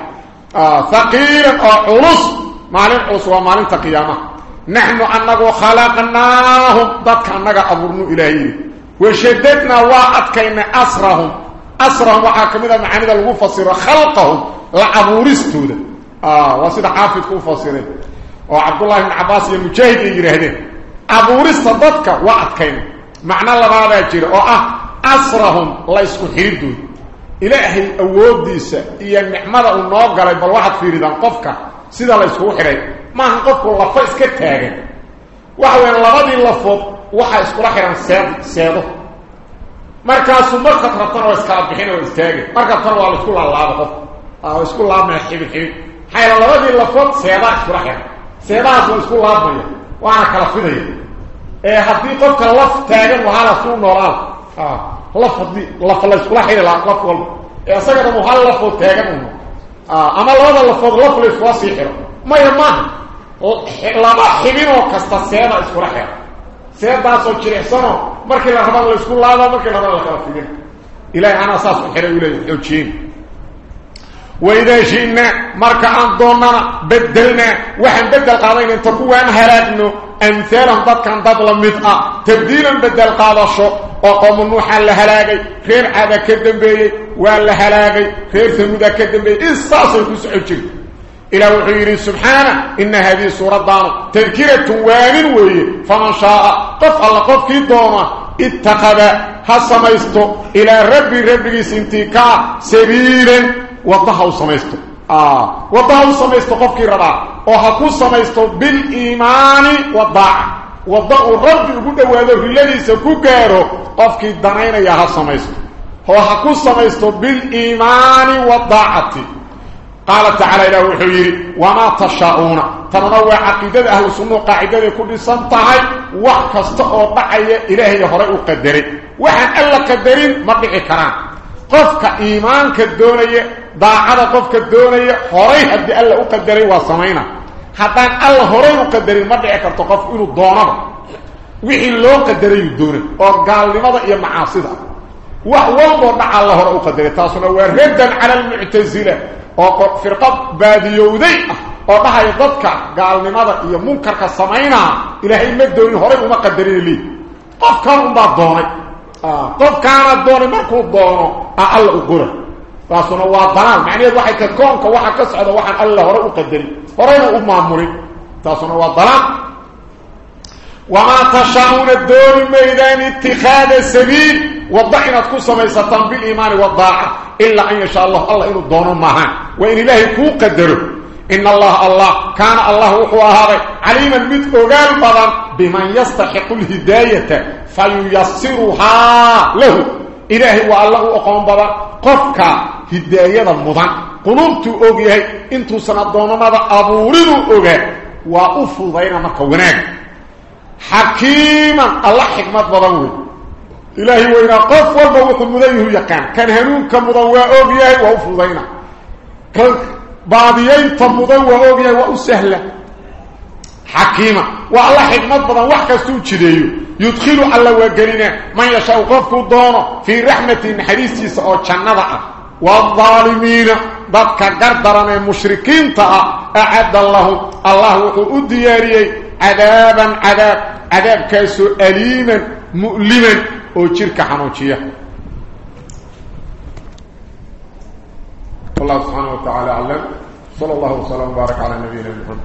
آه ثقيلا عرس مال عرس ومال تقيامة. نحن أنك خلقناهم ضدك أنك أبرنوا إلهي. وشددنا وعدكين أسرهم. أسرهم وحاكمنا معاني المفسر خلقهم. لعبورستو ده. آه وسيد حافظ كفسرين وعبد الله بن عباس المجاهد يجرهده أبورست ضدك وعدكين معنى هذا يجري وآه أسرهم. لا يسكو حريدو إلهي أود ديسا إيا النعمة النوغة بل واحد في ريدان قفك. سيدا لا يسكو حريد maaha qofku lafa iska taagan waxa weeyaan labadii lafood waxa isku la xiran seed seedo markaasuu markaad rabtana waa iskala bixin oo istaagay markaad tan waa la isku laalaaba qof oo isku laabmaya xibin maxaa yeele labadii lafood seedaa iskula xiran seedahaas waa isku laabmaya waana kala fidaya ee haddii qofka laf taagan wahala suu noolaan laf hadii laf la iskula xiri lahaa qof walba ee isagana mu hal lafood taagan uno ama labada lafood laf la iskula sii xiro maya maaha laba xibinoo kasta seeda iskula xira seedaasoo jiricsanoo markii la rabana la isku laaba markii rabana la kala fidin ilahay anaa saas u xiray u leeyahy xoojiyin waidaa shi'naa marka aan doonnana bedelnaa waxaan bedel qaadayn inta kuwaan halaagno amhaalan dadkan dad la mid ah tabdiilan bedel qaadasho oo qoomu nuuxaa la halaagay reer caada ka dambeeyey waa la halaagay reer samuudaa إلى وحيري سبحانه إن هذه سورة دان تذكرة وان وي فمن شاء قف الله قف كي دوما اتخذ هسميستو إلى ربي ربي سنتيكا سبيلا. وضحوا سميستو آه. وضحوا سميستو قف كي ربا. وحكو سميستو بالإيمان والضاع. وضعوا ربي يقول وهذا الذي سكوكارو قف كي دانين يا هسميستو هو حكو سميستو بالإيمان والضاعة. قال تعالى إلى وحيري وما تشاءون. تنوى عقيدة أهل السنة قاعدة كل سنتهي وحكستقوا بحي إلهي هرأي قدري وحن ألا قدرين مرضي كران. قفك إيمانك الدونية ضاعنا قفك الدونية هرأي هدي ألا قدري وصمينا حتى ألا هرأي قدرين مرضي كرت قفك إنه الدونة وحي اللو قدري الدونة وقال لماذا إيا معاصدة وحوالبو دعا الله هرأي قدري تاسونا وردا على المعتزلة. Oo firqad baadiyowday ah oo dhahay dadka gaalnimada iyo munkarka sameeyna ilaahay ma doonin hore uma qadarin li qofkan un baa doonay ah qofkaana doonay markuu doono alla u qura taasuna waa dalaal macnaheedu waxay ka koonka waxa ka socda waxaan alla hore u qadarin horena u maamurin taasuna waa dalaal وما تشاءون الدور ميدان اتخاذ السبيل وضعنا تكون ستان بالإيمان والضاعة إلا أن يشاء الله الله إنه دونه معها وإن الله كو قدره إن الله الله كان الله هو هذا عليما متقال بضان بمن يستحق الهداية فييسرها له. إلهي والله أقوم بضان قفك هداية المضان. qulubtu ogyahay intuusan addoomamada abuurinuu ogaa waa u fududayna marka wanaag xakiiman alla yaqaan kan hanuunka mudan waa ogyahay waa u fududayna kan baadiyaynta mudan waa ogyahay waa u sahla حكيمة. والله حكمة بدن وحكستو جديو يدخل الله وقلنا من يشاء قفك دونه في رحمة حديثي أو جنده والظالمين. ضدك قردرنا المشركين أعد الله. الله ودياري عذابا عذاب. عذاب كيسو أليما مؤلما. وشرك حنوشية الله سبحانه وتعالى أعلم صلى الله وسلم وبارك على نبينا محمد